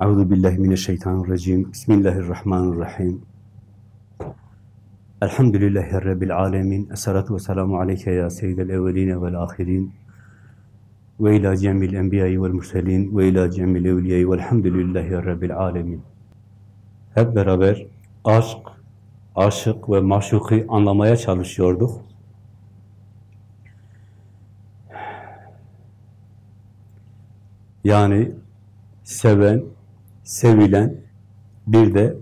Euzu billahi mineşşeytanirracim. Bismillahirrahmanirrahim. Elhamdülillahi rabbil alamin. Essalatu vesselamu aleyke ya seyyidel evvelin ve'l ahirin. Ve ila cemil enbiya'i ve'l murselin ve ila cemil evliya'i ve'lhamdülillahi rabbil alamin. Hep beraber aşk, aşık ve maşuku anlamaya çalışıyorduk. Yani seven, sevilen, bir de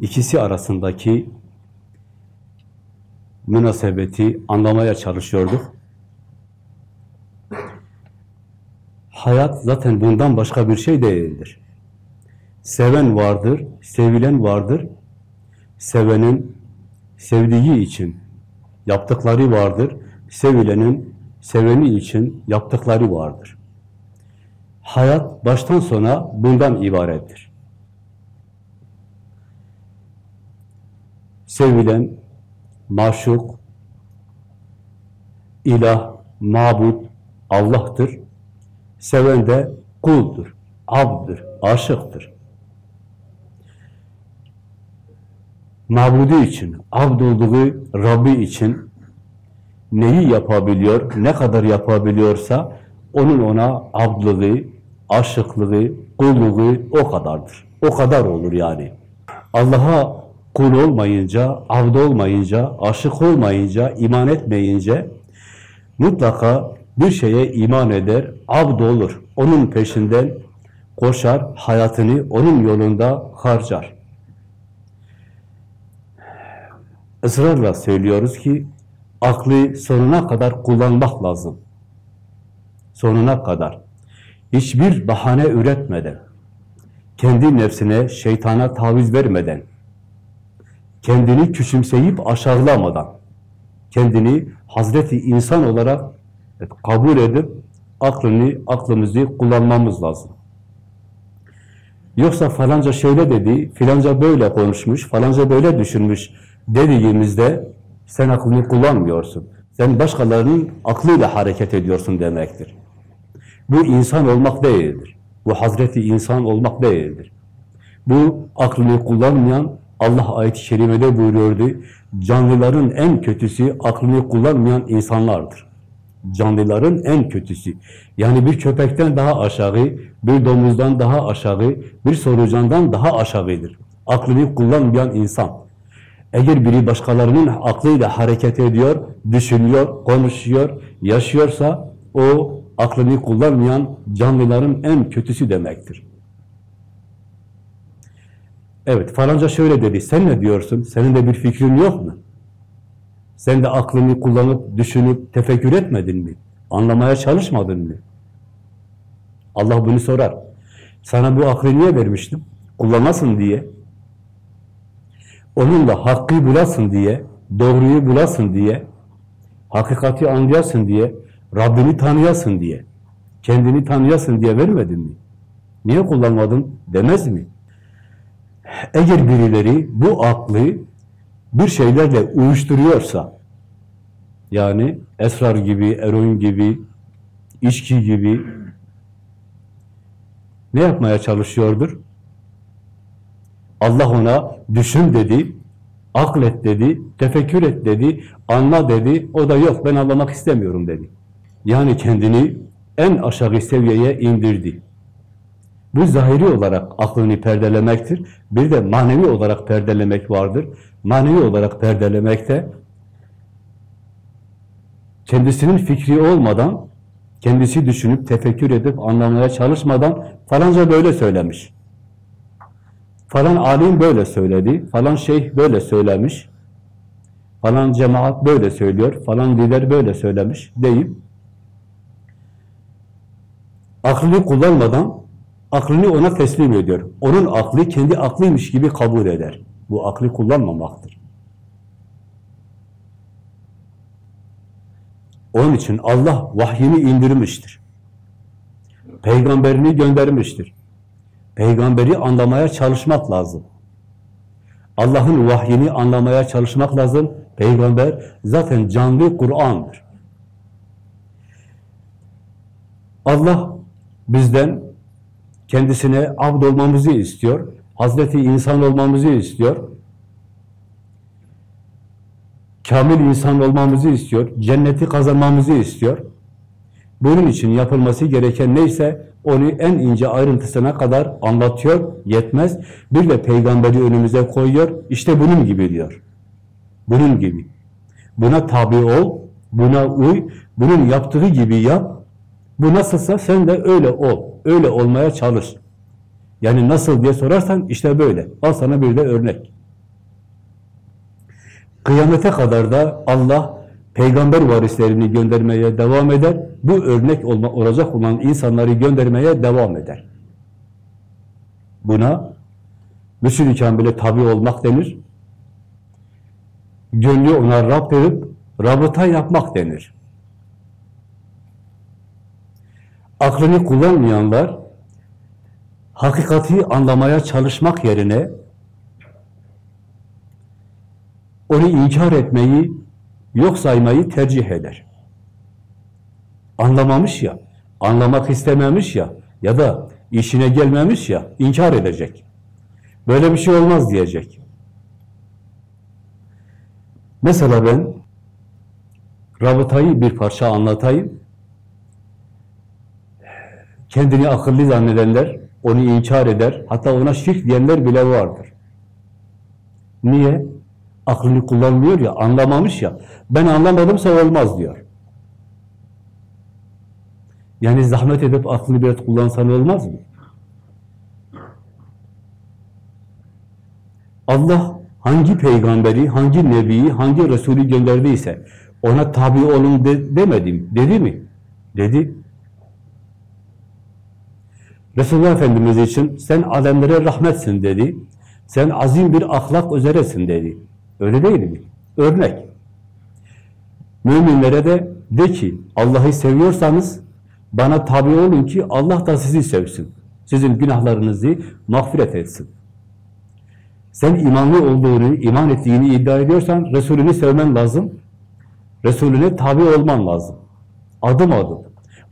ikisi arasındaki münasebeti anlamaya çalışıyorduk. Hayat zaten bundan başka bir şey değildir. Seven vardır, sevilen vardır. Sevenin sevdiği için yaptıkları vardır. Sevilenin seveni için yaptıkları vardır. Hayat baştan sona bundan ibarettir. Sevilen, maşuk, ilah, mabut Allah'tır. Seven de kuldur, abdır, aşıktır. Mabudu için, abd olduğu Rabbi için neyi yapabiliyor, ne kadar yapabiliyorsa onun ona abdlığı, aşıklığı, kulluğu o kadardır. O kadar olur yani. Allah'a kul olmayınca, abd olmayınca, aşık olmayınca, iman etmeyince mutlaka bir şeye iman eder, abd olur. Onun peşinden koşar, hayatını onun yolunda harcar. Israrla söylüyoruz ki aklı sonuna kadar kullanmak lazım. Sonuna kadar. Hiçbir bahane üretmeden, kendi nefsine, şeytana taviz vermeden, kendini küçümseyip aşağılamadan, kendini Hazreti insan olarak kabul edip aklını, aklımızı kullanmamız lazım. Yoksa falanca şöyle dedi, filanca böyle konuşmuş, falanca böyle düşünmüş dediğimizde sen aklını kullanmıyorsun. Sen başkalarının aklıyla hareket ediyorsun demektir. Bu insan olmak değildir. Bu Hazreti insan olmak değildir. Bu aklını kullanmayan Allah ayet-i kerimede buyuruyordu. Canlıların en kötüsü aklını kullanmayan insanlardır. Canlıların en kötüsü. Yani bir köpekten daha aşağı, bir domuzdan daha aşağı, bir solucandan daha aşağıdır. Aklını kullanmayan insan. Eğer biri başkalarının aklıyla hareket ediyor, düşünüyor, konuşuyor, yaşıyorsa o aklını kullanmayan canlıların en kötüsü demektir. Evet, falanca şöyle dedi, sen ne diyorsun? Senin de bir fikrin yok mu? Sen de aklını kullanıp, düşünüp, tefekkür etmedin mi? Anlamaya çalışmadın mı? Allah bunu sorar. Sana bu aklı niye vermiştim? Kullanasın diye. Onunla hakkı bulasın diye, doğruyu bulasın diye, hakikati anlayasın diye, Rabbini tanıyasın diye, kendini tanıyasın diye vermedin mi? Niye kullanmadın demez mi? Eğer birileri bu aklı bir şeylerle uyuşturuyorsa, yani esrar gibi, eroin gibi, içki gibi ne yapmaya çalışıyordur? Allah ona düşün dedi, aklet dedi, tefekkür et dedi, anla dedi, o da yok ben anlamak istemiyorum dedi. Yani kendini en aşağı seviyeye indirdi. Bu zahiri olarak aklını perdelemektir. Bir de manevi olarak perdelemek vardır. Manevi olarak perdelemekte kendisinin fikri olmadan, kendisi düşünüp, tefekkür edip, anlamaya çalışmadan falanca böyle söylemiş. Falan alim böyle söyledi, falan şeyh böyle söylemiş, falan cemaat böyle söylüyor, falan lider böyle söylemiş deyip aklını kullanmadan aklını ona teslim ediyor. Onun aklı kendi aklıymış gibi kabul eder. Bu aklı kullanmamaktır. Onun için Allah vahyini indirmiştir. Peygamberini göndermiştir. Peygamberi anlamaya çalışmak lazım. Allah'ın vahyini anlamaya çalışmak lazım. Peygamber zaten canlı Kur'an'dır. Allah bizden kendisine abd olmamızı istiyor. Hazreti insan olmamızı istiyor. Kamil insan olmamızı istiyor. Cenneti kazanmamızı istiyor. Bunun için yapılması gereken neyse onu en ince ayrıntısına kadar anlatıyor, yetmez. Bir de peygamberi önümüze koyuyor. İşte bunun gibi diyor. Bunun gibi. Buna tabi ol, buna uy, bunun yaptığı gibi yap. Bu nasılsa sen de öyle ol. Öyle olmaya çalış. Yani nasıl diye sorarsan işte böyle. Al sana bir de örnek. Kıyamete kadar da Allah peygamber varislerini göndermeye devam eder. Bu örnek olma, olacak olan insanları göndermeye devam eder. Buna müşrik bile tabi olmak denir. Gönlü ona Rab edip rabıta yapmak denir. Aklını kullanmayanlar hakikati anlamaya çalışmak yerine onu inkar etmeyi, yok saymayı tercih eder. Anlamamış ya, anlamak istememiş ya, ya da işine gelmemiş ya, inkar edecek. Böyle bir şey olmaz diyecek. Mesela ben rabıtayı bir parça anlatayım. Kendini akıllı zannedenler onu inkar eder. Hatta ona şirk diyenler bile vardır. Niye? Aklını kullanmıyor ya, anlamamış ya. Ben anlamadımsa olmaz diyor. Yani zahmet edip aklını biraz kullansan olmaz mı? Allah hangi peygamberi, hangi nebiyi, hangi Resulü gönderdiyse ona tabi olun de, demedim. Dedi mi? Dedi. Resulullah Efendimiz için sen alemlere rahmetsin dedi. Sen azim bir ahlak üzeresin dedi. Öyle değil mi? Örnek. Müminlere de de ki Allah'ı seviyorsanız bana tabi olun ki Allah da sizi sevsin. Sizin günahlarınızı mağfiret etsin. Sen imanlı olduğunu, iman ettiğini iddia ediyorsan Resulünü sevmen lazım. Resulüne tabi olman lazım. Adım adım.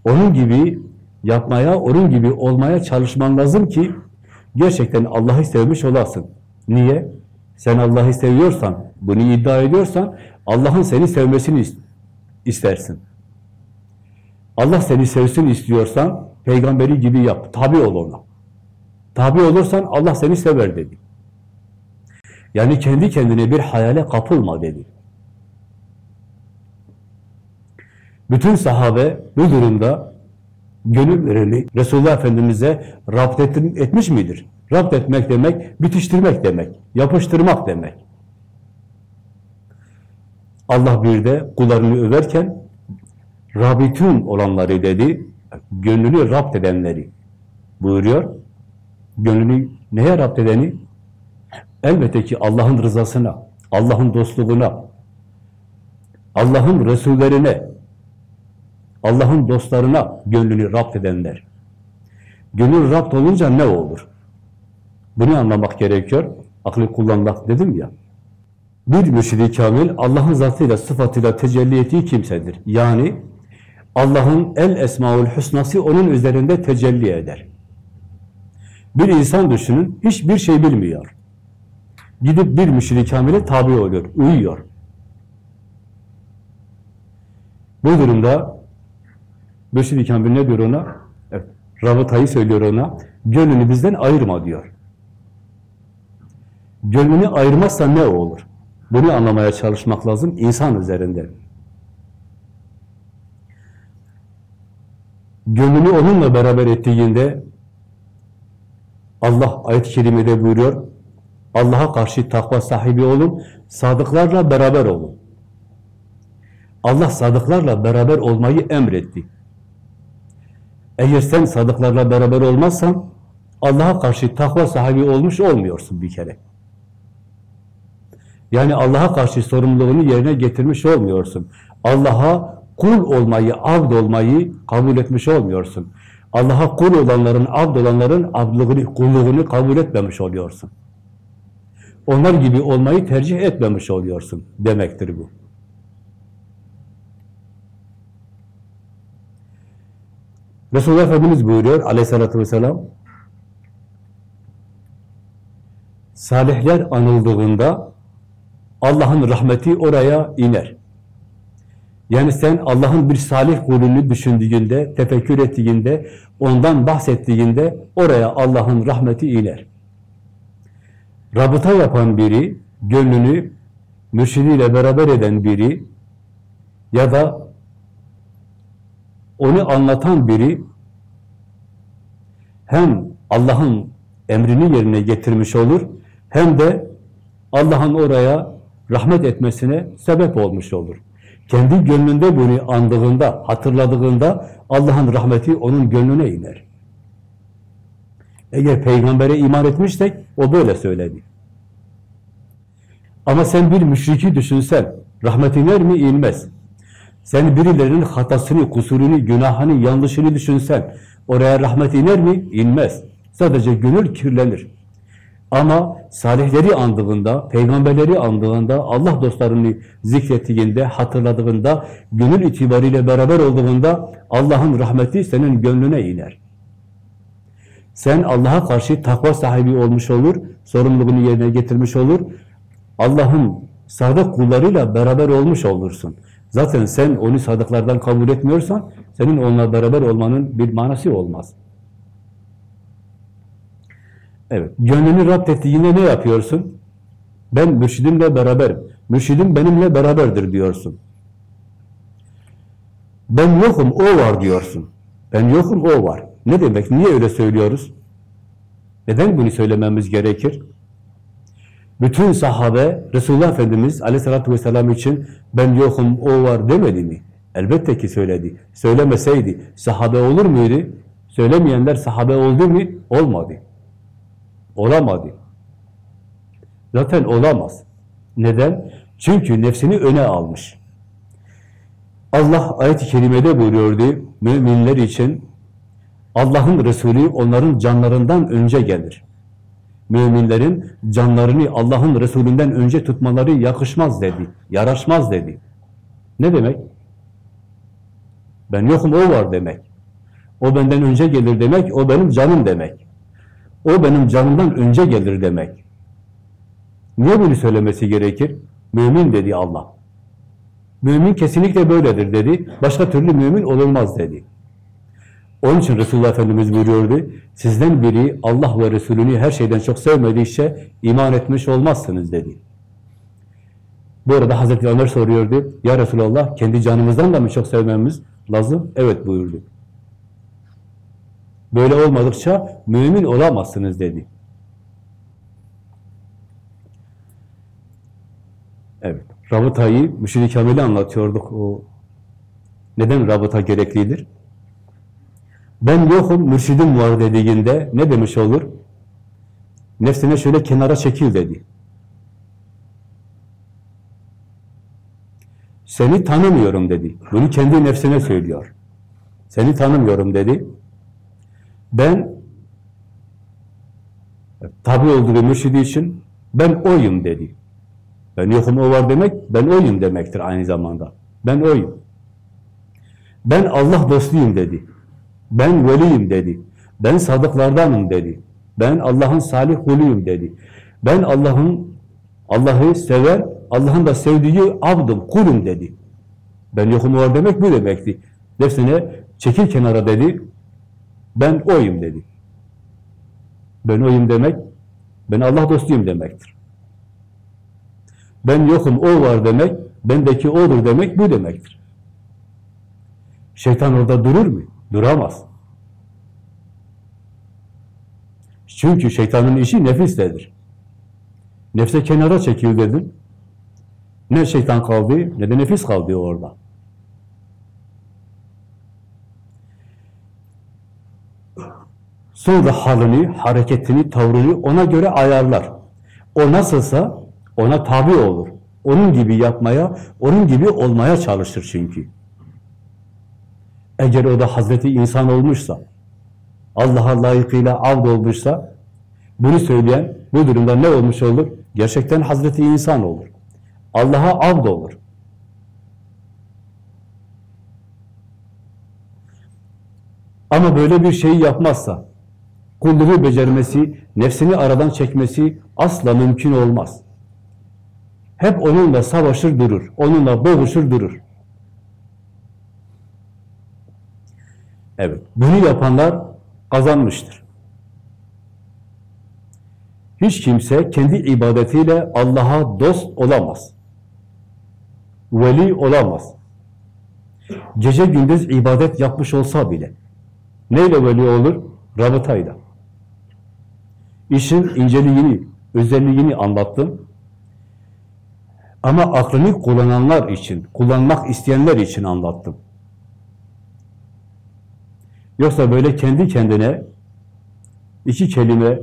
Onun gibi yapmaya, onun gibi olmaya çalışman lazım ki gerçekten Allah'ı sevmiş olasın. Niye? Sen Allah'ı seviyorsan, bunu iddia ediyorsan Allah'ın seni sevmesini istersin. Allah seni sevsin istiyorsan peygamberi gibi yap, tabi ol ona. Tabi olursan Allah seni sever dedi. Yani kendi kendine bir hayale kapılma dedi. Bütün sahabe bu durumda gönüllerini Resulullah Efendimiz'e rapt etmiş midir? Rapt etmek demek, bitiştirmek demek, yapıştırmak demek. Allah bir de kullarını överken rabitun olanları dedi, gönlünü rapt edenleri buyuruyor. Gönlünü neye rapt edeni? Elbette ki Allah'ın rızasına, Allah'ın dostluğuna, Allah'ın Resullerine, Allah'ın dostlarına gönlünü rapt edenler. Gönül rapt olunca ne olur? Bunu anlamak gerekiyor. Aklı kullanmak dedim ya. Bir mürşidi kamil Allah'ın zatıyla, sıfatıyla tecelli ettiği kimsedir. Yani Allah'ın el esmaül husnası onun üzerinde tecelli eder. Bir insan düşünün, hiçbir şey bilmiyor. Gidip bir müşri kamile tabi oluyor, uyuyor. Bu durumda müşri kamil ne diyor ona? Evet, rabıtayı söylüyor ona, gönlünü bizden ayırma diyor. Gönlünü ayırmazsa ne olur? Bunu anlamaya çalışmak lazım insan üzerinde. Gönlünü onunla beraber ettiğinde Allah ayet-i kerimede buyuruyor, Allah'a karşı takva sahibi olun, sadıklarla beraber olun. Allah sadıklarla beraber olmayı emretti. Eğer sen sadıklarla beraber olmazsan, Allah'a karşı takva sahibi olmuş olmuyorsun bir kere. Yani Allah'a karşı sorumluluğunu yerine getirmiş olmuyorsun. Allah'a kul olmayı, abd olmayı kabul etmiş olmuyorsun. Allah'a kul olanların, abd olanların abdlığını, kulluğunu kabul etmemiş oluyorsun. Onlar gibi olmayı tercih etmemiş oluyorsun demektir bu. Resulullah Efendimiz buyuruyor aleyhissalatü vesselam Salihler anıldığında Allah'ın rahmeti oraya iner. Yani sen Allah'ın bir salih kulünü düşündüğünde, tefekkür ettiğinde, ondan bahsettiğinde oraya Allah'ın rahmeti iner. Rabıta yapan biri, gönlünü mürşidiyle beraber eden biri ya da onu anlatan biri hem Allah'ın emrini yerine getirmiş olur hem de Allah'ın oraya rahmet etmesine sebep olmuş olur. Kendi gönlünde bunu andığında, hatırladığında Allah'ın rahmeti onun gönlüne iner. Eğer peygambere iman etmişsek o böyle söyledi. Ama sen bir müşriki düşünsen, rahmet iner mi? İnmez. Sen birilerinin hatasını, kusurunu, günahını, yanlışını düşünsen, oraya rahmet iner mi? İnmez. Sadece gönül kirlenir. Ama salihleri andığında, peygamberleri andığında, Allah dostlarını zikrettiğinde, hatırladığında, gönül itibariyle beraber olduğunda Allah'ın rahmeti senin gönlüne iner. Sen Allah'a karşı takva sahibi olmuş olur, sorumluluğunu yerine getirmiş olur, Allah'ın sadık kullarıyla beraber olmuş olursun. Zaten sen onu sadıklardan kabul etmiyorsan, senin onunla beraber olmanın bir manası olmaz. Evet, gönlünü rapt ettiğinde ne yapıyorsun? Ben mürşidimle beraberim. Mürşidim benimle beraberdir diyorsun. Ben yokum, o var diyorsun. Ben yokum, o var. Ne demek? Niye öyle söylüyoruz? Neden bunu söylememiz gerekir? Bütün sahabe, Resulullah Efendimiz aleyhissalatü vesselam için ben yokum, o var demedi mi? Elbette ki söyledi. Söylemeseydi sahabe olur muydu? Söylemeyenler sahabe oldu mu? Olmadı. Olamadı. Zaten olamaz. Neden? Çünkü nefsini öne almış. Allah ayet-i kerimede buyuruyordu, müminler için Allah'ın Resulü onların canlarından önce gelir. Müminlerin canlarını Allah'ın Resulünden önce tutmaları yakışmaz dedi, yaraşmaz dedi. Ne demek? Ben yokum, o var demek. O benden önce gelir demek, o benim canım demek. O benim canımdan önce gelir demek. Niye bunu söylemesi gerekir? Mümin dedi Allah. Mümin kesinlikle böyledir dedi. Başka türlü mümin olunmaz dedi. Onun için Resulullah Efendimiz buyuruyordu, sizden biri Allah ve Resulünü her şeyden çok sevmediyse iman etmiş olmazsınız dedi. Bu arada Hazreti Ömer soruyordu, ya Resulallah kendi canımızdan da mı çok sevmemiz lazım? Evet buyurdu. Böyle olmadıkça mümin olamazsınız dedi. Evet, rabıtayı, müşid-i kamili anlatıyorduk. O neden rabıta gereklidir? Ben yokum, mürşidim var dediğinde ne demiş olur? Nefsine şöyle kenara çekil dedi. Seni tanımıyorum dedi. Bunu kendi nefsine söylüyor. Seni tanımıyorum dedi. Ben tabi olduğu mürşidi için ben oyum dedi. Ben yokum o var demek, ben oyum demektir aynı zamanda. Ben oyum. Ben Allah dostuyum dedi. Ben veliyim dedi. Ben sadıklardanım dedi. Ben Allah'ın salih kuluyum dedi. Ben Allah'ın Allah'ı sever, Allah'ın da sevdiği abdım, kulum dedi. Ben yokum var demek bu demekti. Nefsine çekil kenara dedi. Ben oyum dedi. Ben oyum demek, ben Allah dostuyum demektir. Ben yokum, o var demek, bendeki odur demek bu demektir. Şeytan orada durur mu? Duramaz. Çünkü şeytanın işi nefisledir. Nefse kenara çekiyor dedim. Ne şeytan kaldı ne de nefis kaldı orada. Sonra halini, hareketini, tavrını ona göre ayarlar. O nasılsa ona tabi olur. Onun gibi yapmaya, onun gibi olmaya çalışır çünkü. Eğer o da Hazreti insan olmuşsa, Allah'a layıkıyla avd olmuşsa, bunu söyleyen bu durumda ne olmuş olur? Gerçekten Hazreti insan olur. Allah'a avd olur. Ama böyle bir şeyi yapmazsa, kulluğu becermesi, nefsini aradan çekmesi asla mümkün olmaz. Hep onunla savaşır durur, onunla boğuşur durur. Evet, bunu yapanlar kazanmıştır. Hiç kimse kendi ibadetiyle Allah'a dost olamaz. Veli olamaz. Gece gündüz ibadet yapmış olsa bile. Neyle veli olur? Rabıtayla. İşin inceliğini, özelliğini anlattım. Ama aklını kullananlar için, kullanmak isteyenler için anlattım. Yoksa böyle kendi kendine iki kelime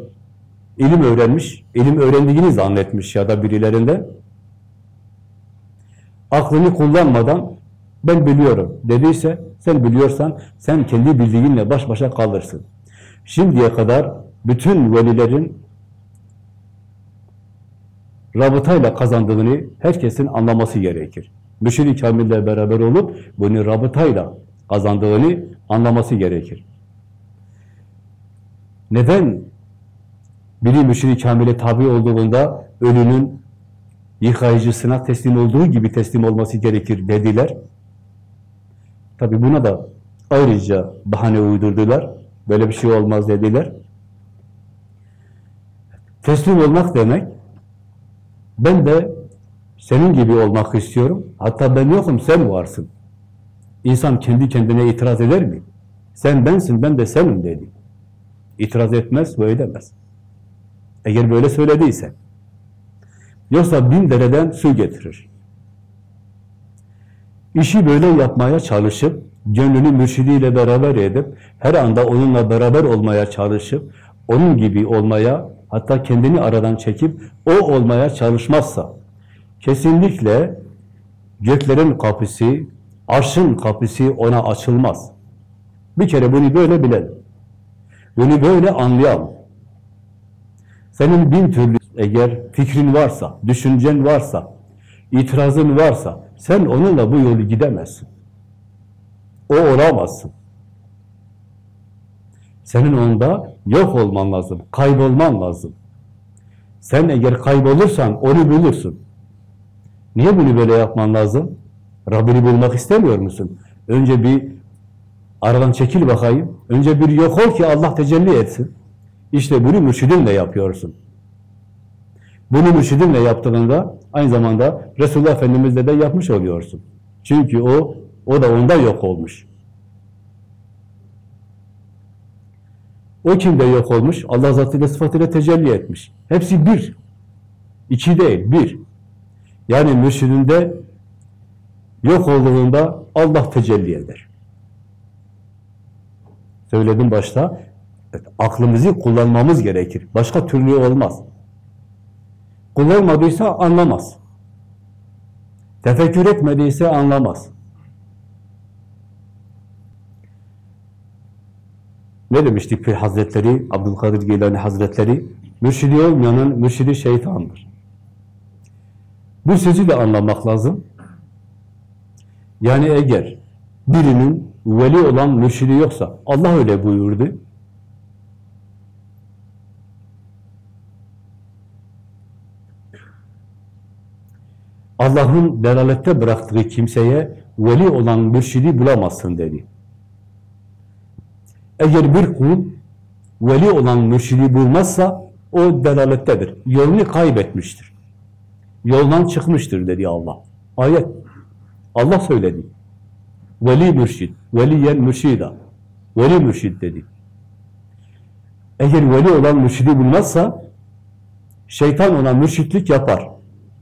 ilim öğrenmiş, ilim öğrendiğini zannetmiş ya da birilerinde aklını kullanmadan ben biliyorum dediyse sen biliyorsan sen kendi bildiğinle baş başa kalırsın. Şimdiye kadar bütün velilerin rabıtayla kazandığını herkesin anlaması gerekir. Müşir-i Kamil'le beraber olup bunu rabıtayla kazandığını anlaması gerekir. Neden biri müşir-i kamile tabi olduğunda ölünün yıkayıcısına teslim olduğu gibi teslim olması gerekir dediler. Tabi buna da ayrıca bahane uydurdular. Böyle bir şey olmaz dediler. Teslim olmak demek, ben de senin gibi olmak istiyorum. Hatta ben yokum, sen varsın. İnsan kendi kendine itiraz eder mi? Sen bensin, ben de senim dedi. İtiraz etmez ve edemez. Eğer böyle söylediyse. Yoksa bin dereden su getirir. İşi böyle yapmaya çalışıp, gönlünü mürşidiyle beraber edip, her anda onunla beraber olmaya çalışıp, onun gibi olmaya, hatta kendini aradan çekip, o olmaya çalışmazsa, kesinlikle göklerin kapısı, arşın kapısı ona açılmaz. Bir kere bunu böyle bilelim. Bunu böyle anlayalım. Senin bin türlü eğer fikrin varsa, düşüncen varsa, itirazın varsa, sen onunla bu yolu gidemezsin. O olamazsın. Senin onda yok olman lazım, kaybolman lazım. Sen eğer kaybolursan onu bulursun. Niye bunu böyle yapman lazım? Rabbini bulmak istemiyor musun? Önce bir aradan çekil bakayım. Önce bir yok ol ki Allah tecelli etsin. İşte bunu mürşidinle yapıyorsun. Bunu mürşidinle yaptığında aynı zamanda Resulullah Efendimiz'le de yapmış oluyorsun. Çünkü o, o da onda yok olmuş. O kimde yok olmuş? Allah zatıyla sıfatıyla tecelli etmiş. Hepsi bir. İki değil, bir. Yani mürşidinde yok olduğunda Allah tecelli eder. Söyledim başta, evet, aklımızı kullanmamız gerekir. Başka türlü olmaz. Kullanmadıysa anlamaz. Tefekkür etmediyse anlamaz. Ne demiştik Pir Hazretleri, Abdülkadir Geylani Hazretleri? Mürşidi olmayanın mürşidi şeytandır. Bu sözü de anlamak lazım. Yani eğer birinin veli olan mürşidi yoksa, Allah öyle buyurdu. Allah'ın delalette bıraktığı kimseye veli olan mürşidi bulamazsın dedi. Eğer bir kul veli olan mürşidi bulmazsa o delalettedir. Yolunu kaybetmiştir. Yoldan çıkmıştır dedi Allah. Ayet. Allah söyledi. Veli mürşid, veliyen mürşida. Veli mürşid dedi. Eğer veli olan mürşidi bulmazsa şeytan ona mürşitlik yapar.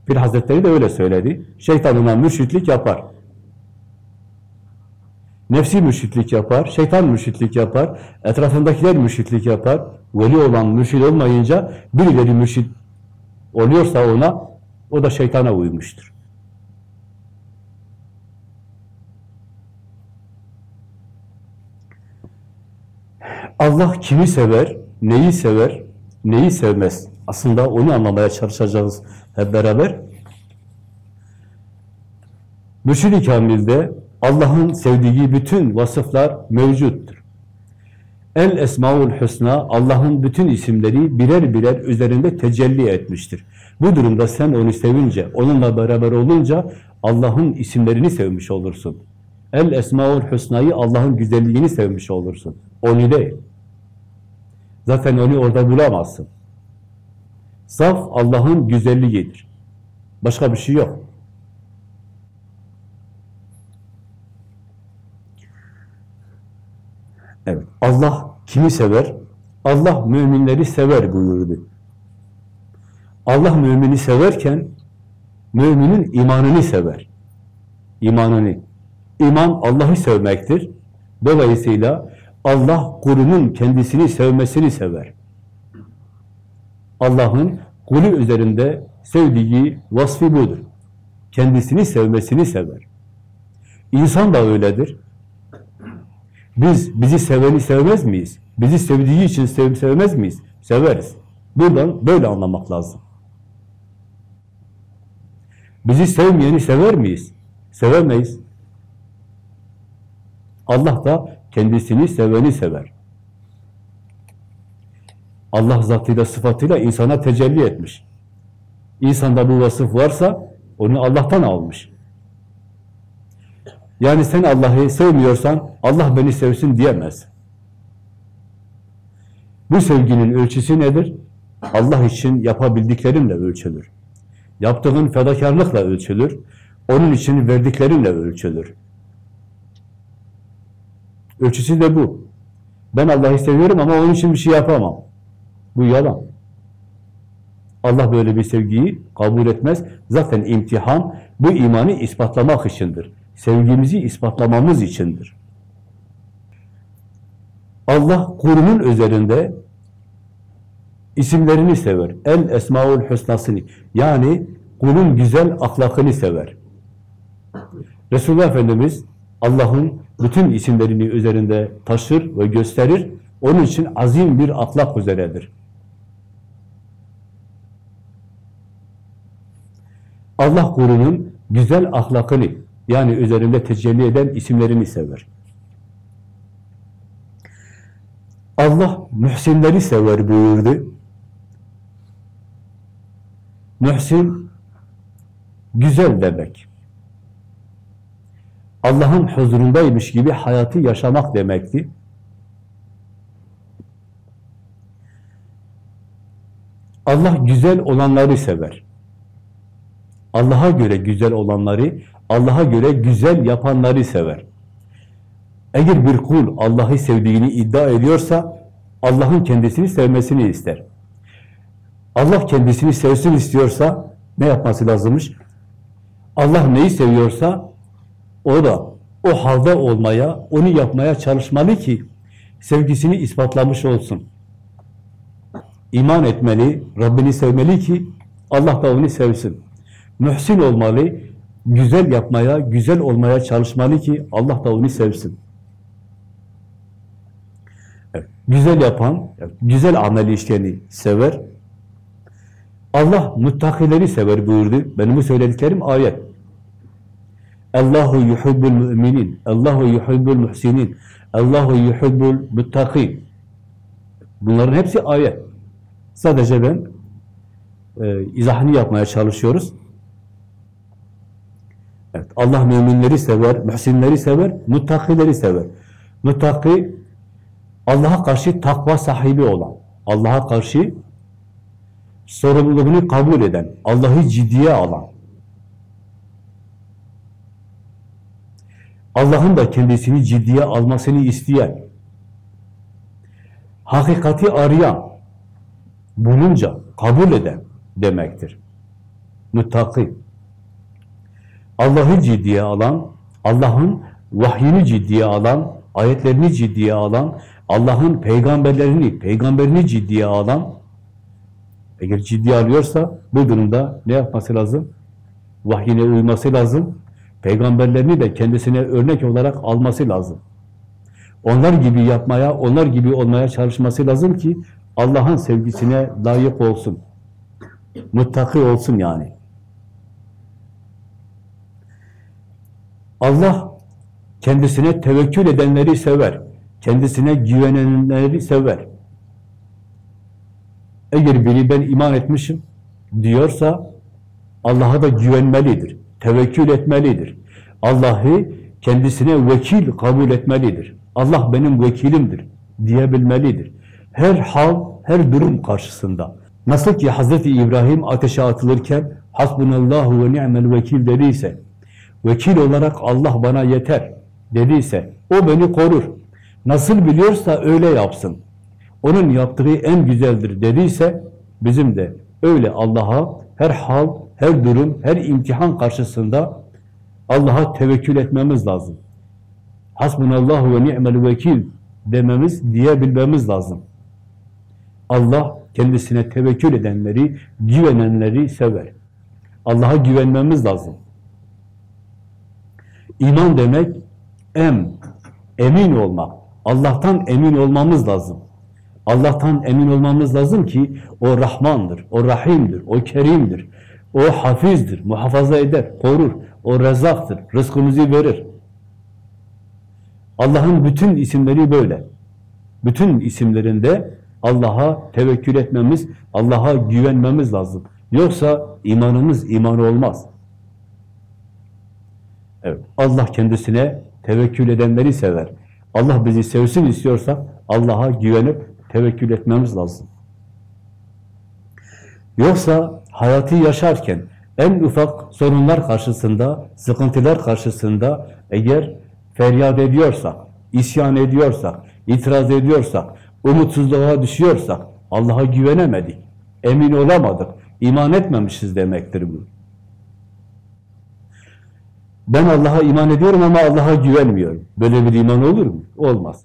Bir Hazretleri de öyle söyledi. Şeytan ona mürşitlik yapar. Nefsi mürşitlik yapar, şeytan mürşitlik yapar, etrafındakiler mürşitlik yapar. Veli olan mürşid olmayınca birileri mürşid oluyorsa ona, o da şeytana uymuştur. Allah kimi sever, neyi sever, neyi sevmez. Aslında onu anlamaya çalışacağız hep beraber. Mürşid-i Kamil'de Allah'ın sevdiği bütün vasıflar mevcuttur. El Esmaül Hüsna, Allah'ın bütün isimleri birer birer üzerinde tecelli etmiştir. Bu durumda sen onu sevince, onunla beraber olunca Allah'ın isimlerini sevmiş olursun. El Esmaül Hüsna'yı Allah'ın güzelliğini sevmiş olursun. Onu değil. Zaten onu orada bulamazsın. Saf Allah'ın güzelliğidir. Başka bir şey yok. Evet. Allah kimi sever? Allah müminleri sever buyurdu. Allah mümini severken müminin imanını sever. İmanını. İman Allah'ı sevmektir. Dolayısıyla Allah kulunun kendisini sevmesini sever. Allah'ın kulü üzerinde sevdiği vasfı budur. Kendisini sevmesini sever. İnsan da öyledir. Biz bizi seveni sevmez miyiz? Bizi sevdiği için sev sevmez miyiz? Severiz. Buradan böyle anlamak lazım. Bizi sevmeyeni sever miyiz? Sevemeyiz. Allah da kendisini seveni sever. Allah zatıyla, sıfatıyla insana tecelli etmiş. İnsanda bu vasıf varsa onu Allah'tan almış. Yani sen Allah'ı sevmiyorsan Allah beni sevsin diyemez. Bu sevginin ölçüsü nedir? Allah için yapabildiklerinle ölçülür. Yaptığın fedakarlıkla ölçülür. Onun için verdiklerinle ölçülür. Ölçüsü de bu. Ben Allah'ı seviyorum ama onun için bir şey yapamam. Bu yalan. Allah böyle bir sevgiyi kabul etmez. Zaten imtihan bu imanı ispatlamak içindir. Sevgimizi ispatlamamız içindir. Allah kulunun üzerinde isimlerini sever. El Esmaül Hüsnasını. Yani kulun güzel ahlakını sever. Resulullah Efendimiz Allah'ın bütün isimlerini üzerinde taşır ve gösterir. Onun için azim bir ahlak üzeredir. Allah kulunun güzel ahlakını yani üzerinde tecelli eden isimlerini sever. Allah mühsinleri sever buyurdu. Mühsin güzel demek. Allah'ın huzurundaymış gibi hayatı yaşamak demekti. Allah güzel olanları sever. Allah'a göre güzel olanları, Allah'a göre güzel yapanları sever. Eğer bir kul Allah'ı sevdiğini iddia ediyorsa, Allah'ın kendisini sevmesini ister. Allah kendisini sevsin istiyorsa, ne yapması lazımmış? Allah neyi seviyorsa, o da o halde olmaya, onu yapmaya çalışmalı ki, sevgisini ispatlamış olsun. İman etmeli, Rabbini sevmeli ki, Allah da onu sevsin. Mühsin olmalı, güzel yapmaya, güzel olmaya çalışmalı ki Allah da onu sevsin. Evet, güzel yapan, güzel ameli işleyeni sever. Allah muttakileri sever buyurdu. Benim bu söylediklerim ayet. Allahu yuhibbul müminin, Allahu yuhibbul muhsinin, Allahu yuhibbul muttakin. Bunların hepsi ayet. Sadece ben e, izahını yapmaya çalışıyoruz. Evet, Allah müminleri sever, mühsinleri sever, muttakileri sever. Muttaki, Allah'a karşı takva sahibi olan, Allah'a karşı sorumluluğunu kabul eden, Allah'ı ciddiye alan, Allah'ın da kendisini ciddiye almasını isteyen, hakikati arayan, bulunca kabul eden demektir. Muttaki. Allah'ı ciddiye alan, Allah'ın vahyini ciddiye alan, ayetlerini ciddiye alan, Allah'ın peygamberlerini, peygamberini ciddiye alan, eğer ciddiye alıyorsa bu durumda ne yapması lazım? Vahyine uyması lazım, peygamberlerini de kendisine örnek olarak alması lazım. Onlar gibi yapmaya, onlar gibi olmaya çalışması lazım ki Allah'ın sevgisine layık olsun. Muttaki olsun yani. Allah kendisine tevekkül edenleri sever. kendisine güvenenleri sever. Eğer biri ben iman etmişim diyorsa Allah'a da güvenmelidir, tevekkül etmelidir. Allah'ı kendisine vekil kabul etmelidir. Allah benim vekilimdir diyebilmelidir. Her hal, her durum karşısında. Nasıl ki Hazreti İbrahim ateşe atılırken hasbunallahu ve ni'mel vekil dediyse, vekil olarak Allah bana yeter dediyse, o beni korur. Nasıl biliyorsa öyle yapsın. Onun yaptığı en güzeldir dediyse, bizim de öyle Allah'a her hal, her durum, her imtihan karşısında Allah'a tevekkül etmemiz lazım. Hasbunallahu ve ni'mel vekil dememiz, diyebilmemiz lazım. Allah kendisine tevekkül edenleri, güvenenleri sever. Allah'a güvenmemiz lazım. İman demek em, emin olmak. Allah'tan emin olmamız lazım. Allah'tan emin olmamız lazım ki o Rahmandır, o Rahim'dir, o Kerim'dir, o Hafiz'dir, muhafaza eder, korur, o Rezzak'tır, rızkımızı verir. Allah'ın bütün isimleri böyle. Bütün isimlerinde Allah'a tevekkül etmemiz, Allah'a güvenmemiz lazım. Yoksa imanımız iman olmaz. Evet, Allah kendisine tevekkül edenleri sever. Allah bizi sevsin istiyorsak Allah'a güvenip tevekkül etmemiz lazım. Yoksa hayatı yaşarken en ufak sorunlar karşısında, sıkıntılar karşısında eğer feryat ediyorsak, isyan ediyorsak, itiraz ediyorsak, umutsuzluğa düşüyorsak, Allah'a güvenemedik, emin olamadık, iman etmemişiz demektir bu. Ben Allah'a iman ediyorum ama Allah'a güvenmiyorum. Böyle bir iman olur mu? Olmaz.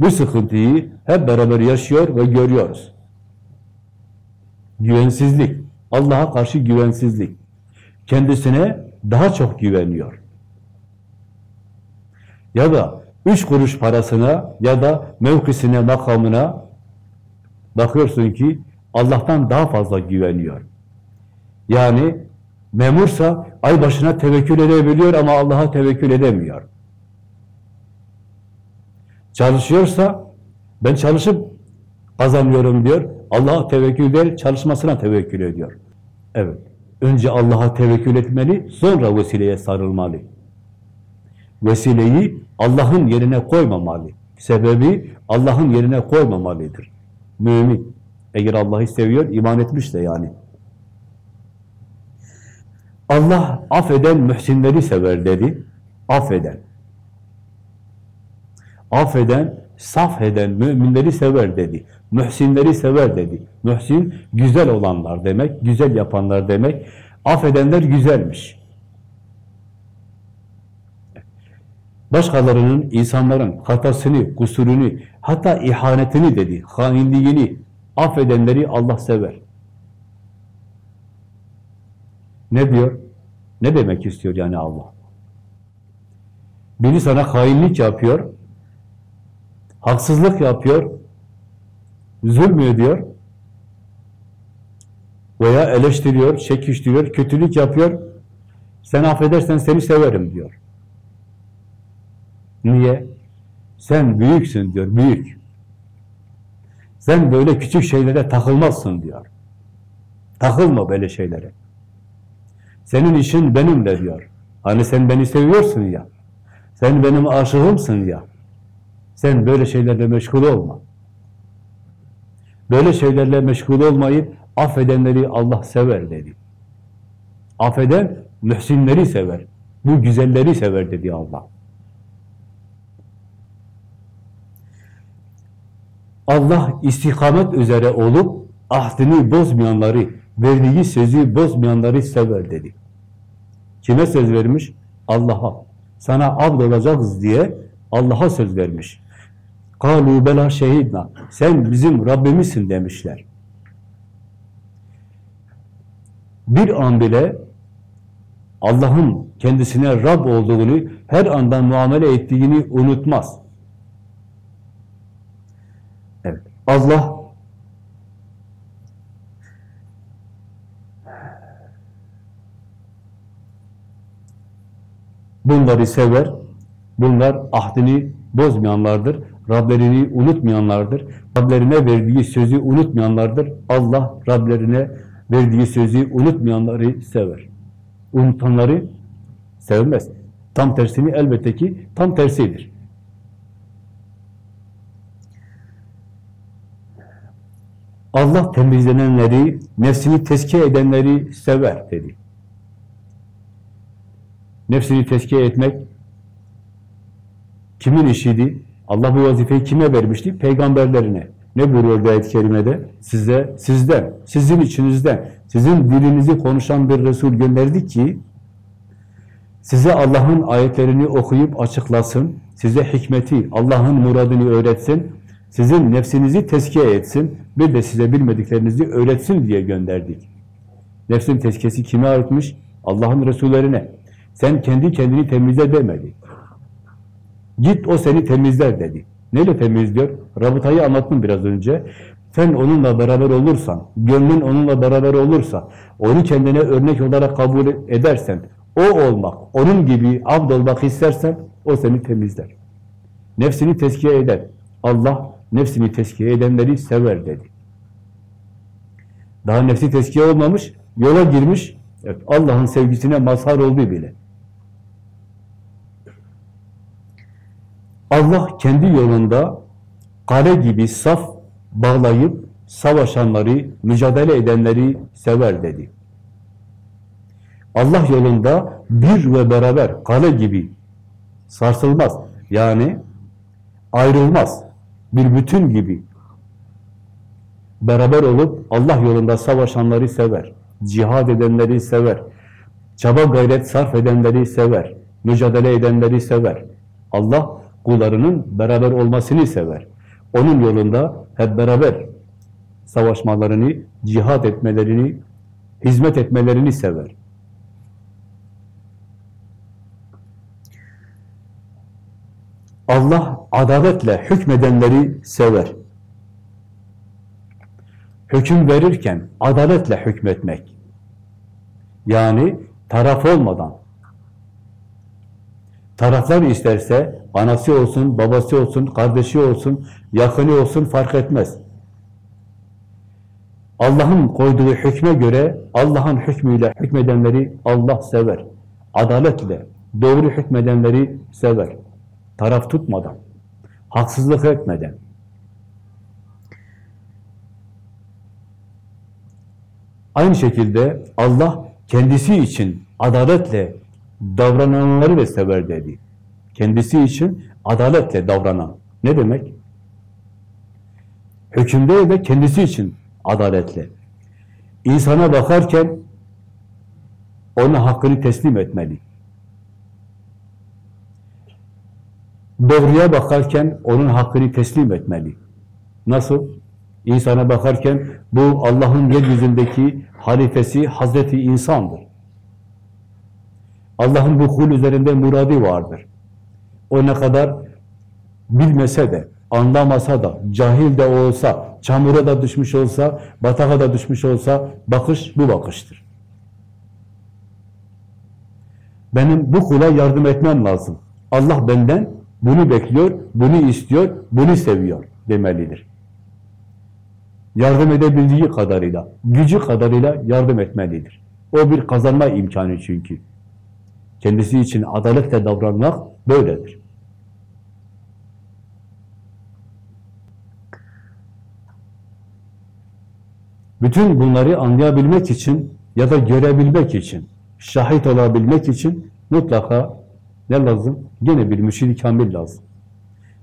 Bu sıkıntıyı hep beraber yaşıyor ve görüyoruz. Güvensizlik. Allah'a karşı güvensizlik. Kendisine daha çok güveniyor. Ya da üç kuruş parasına ya da mevkisine, makamına bakıyorsun ki Allah'tan daha fazla güveniyor. Yani memursa ay başına tevekkül edebiliyor ama Allah'a tevekkül edemiyor. Çalışıyorsa ben çalışıp kazanıyorum diyor. Allah'a tevekkül değil, çalışmasına tevekkül ediyor. Evet. Önce Allah'a tevekkül etmeli, sonra vesileye sarılmalı. Vesileyi Allah'ın yerine koymamalı. Sebebi Allah'ın yerine koymamalıdır. Mümin. Eğer Allah'ı seviyor, iman etmiş de yani. Allah affeden mühsinleri sever dedi. Affeden. Affeden, saf eden müminleri sever dedi. Mühsinleri sever dedi. Mühsin, güzel olanlar demek, güzel yapanlar demek. Affedenler güzelmiş. Başkalarının, insanların hatasını, kusurunu, hatta ihanetini dedi, hainliğini affedenleri Allah sever. Ne diyor? Ne demek istiyor yani Allah? Biri sana hainlik yapıyor, haksızlık yapıyor, zulmediyor veya eleştiriyor, çekiştiriyor, kötülük yapıyor. Sen affedersen seni severim diyor. Niye? Sen büyüksün diyor, büyük. Sen böyle küçük şeylere takılmazsın diyor. Takılma böyle şeylere. Senin işin benimle diyor. Hani sen beni seviyorsun ya. Sen benim aşığımsın ya. Sen böyle şeylerle meşgul olma. Böyle şeylerle meşgul olmayıp affedenleri Allah sever dedi. Affeden mühsinleri sever. Bu güzelleri sever dedi Allah. Allah istikamet üzere olup ahdini bozmayanları, verdiği sözü bozmayanları sever dedi. Kime söz vermiş? Allah'a. Sana abd olacağız diye Allah'a söz vermiş. Kalu bela şehidna. Sen bizim Rabbimizsin demişler. Bir an bile Allah'ın kendisine Rab olduğunu, her andan muamele ettiğini unutmaz. Evet. Allah bunları sever, Bunlar ahdini bozmayanlardır. Rablerini unutmayanlardır. Rablerine verdiği sözü unutmayanlardır. Allah Rablerine verdiği sözü unutmayanları sever. Unutanları sevmez. Tam tersini elbette ki tam tersidir. Allah temizlenenleri, nefsini tezkiye edenleri sever dedi. Nefsini tezkiye etmek kimin işiydi? Allah bu vazifeyi kime vermişti? Peygamberlerine. Ne buyuruyor ayet-i kerimede? Size, sizden, sizin içinizden, sizin dilinizi konuşan bir Resul gönderdi ki, size Allah'ın ayetlerini okuyup açıklasın, size hikmeti, Allah'ın muradını öğretsin, sizin nefsinizi tezkiye etsin, bir de size bilmediklerinizi öğretsin diye gönderdik. Nefsin tezkiyesi kime aitmiş? Allah'ın Resullerine. Sen kendi kendini temizle demedi. Git o seni temizler dedi. Neyle temizliyor? Rabıtayı anlattım biraz önce. Sen onunla beraber olursan, gönlün onunla beraber olursa, onu kendine örnek olarak kabul edersen, o olmak, onun gibi abd olmak istersen, o seni temizler. Nefsini tezkiye eder. Allah nefsini tezkiye edenleri sever dedi. Daha nefsi tezkiye olmamış, yola girmiş, evet, Allah'ın sevgisine mazhar oldu bile. Allah kendi yolunda kare gibi saf bağlayıp savaşanları, mücadele edenleri sever dedi. Allah yolunda bir ve beraber kale gibi sarsılmaz. Yani ayrılmaz. Bir bütün gibi beraber olup Allah yolunda savaşanları sever. Cihad edenleri sever. Çaba gayret sarf edenleri sever. Mücadele edenleri sever. Allah kullarının beraber olmasını sever. Onun yolunda hep beraber savaşmalarını, cihad etmelerini, hizmet etmelerini sever. Allah adaletle hükmedenleri sever. Hüküm verirken adaletle hükmetmek. Yani taraf olmadan. Taraflar isterse anası olsun, babası olsun, kardeşi olsun, yakını olsun fark etmez. Allah'ın koyduğu hükme göre Allah'ın hükmüyle hükmedenleri Allah sever. Adaletle doğru hükmedenleri sever. Taraf tutmadan, haksızlık etmeden. Aynı şekilde Allah kendisi için adaletle davrananları da sever dedi. Kendisi için adaletle davranan. Ne demek? Hükümde de kendisi için adaletle. İnsana bakarken ona hakkını teslim etmeli. Doğruya bakarken onun hakkını teslim etmeli. Nasıl? İnsana bakarken bu Allah'ın yeryüzündeki halifesi Hazreti insandır. Allah'ın bu kul üzerinde muradı vardır. O ne kadar bilmese de, anlamasa da, cahil de olsa, çamura da düşmüş olsa, batağa da düşmüş olsa, bakış bu bakıştır. Benim bu kula yardım etmem lazım. Allah benden bunu bekliyor, bunu istiyor, bunu seviyor demelidir. Yardım edebildiği kadarıyla, gücü kadarıyla yardım etmelidir. O bir kazanma imkanı çünkü. Kendisi için adaletle davranmak böyledir. Bütün bunları anlayabilmek için ya da görebilmek için, şahit olabilmek için mutlaka ne lazım? Gene bir müşid kamil lazım.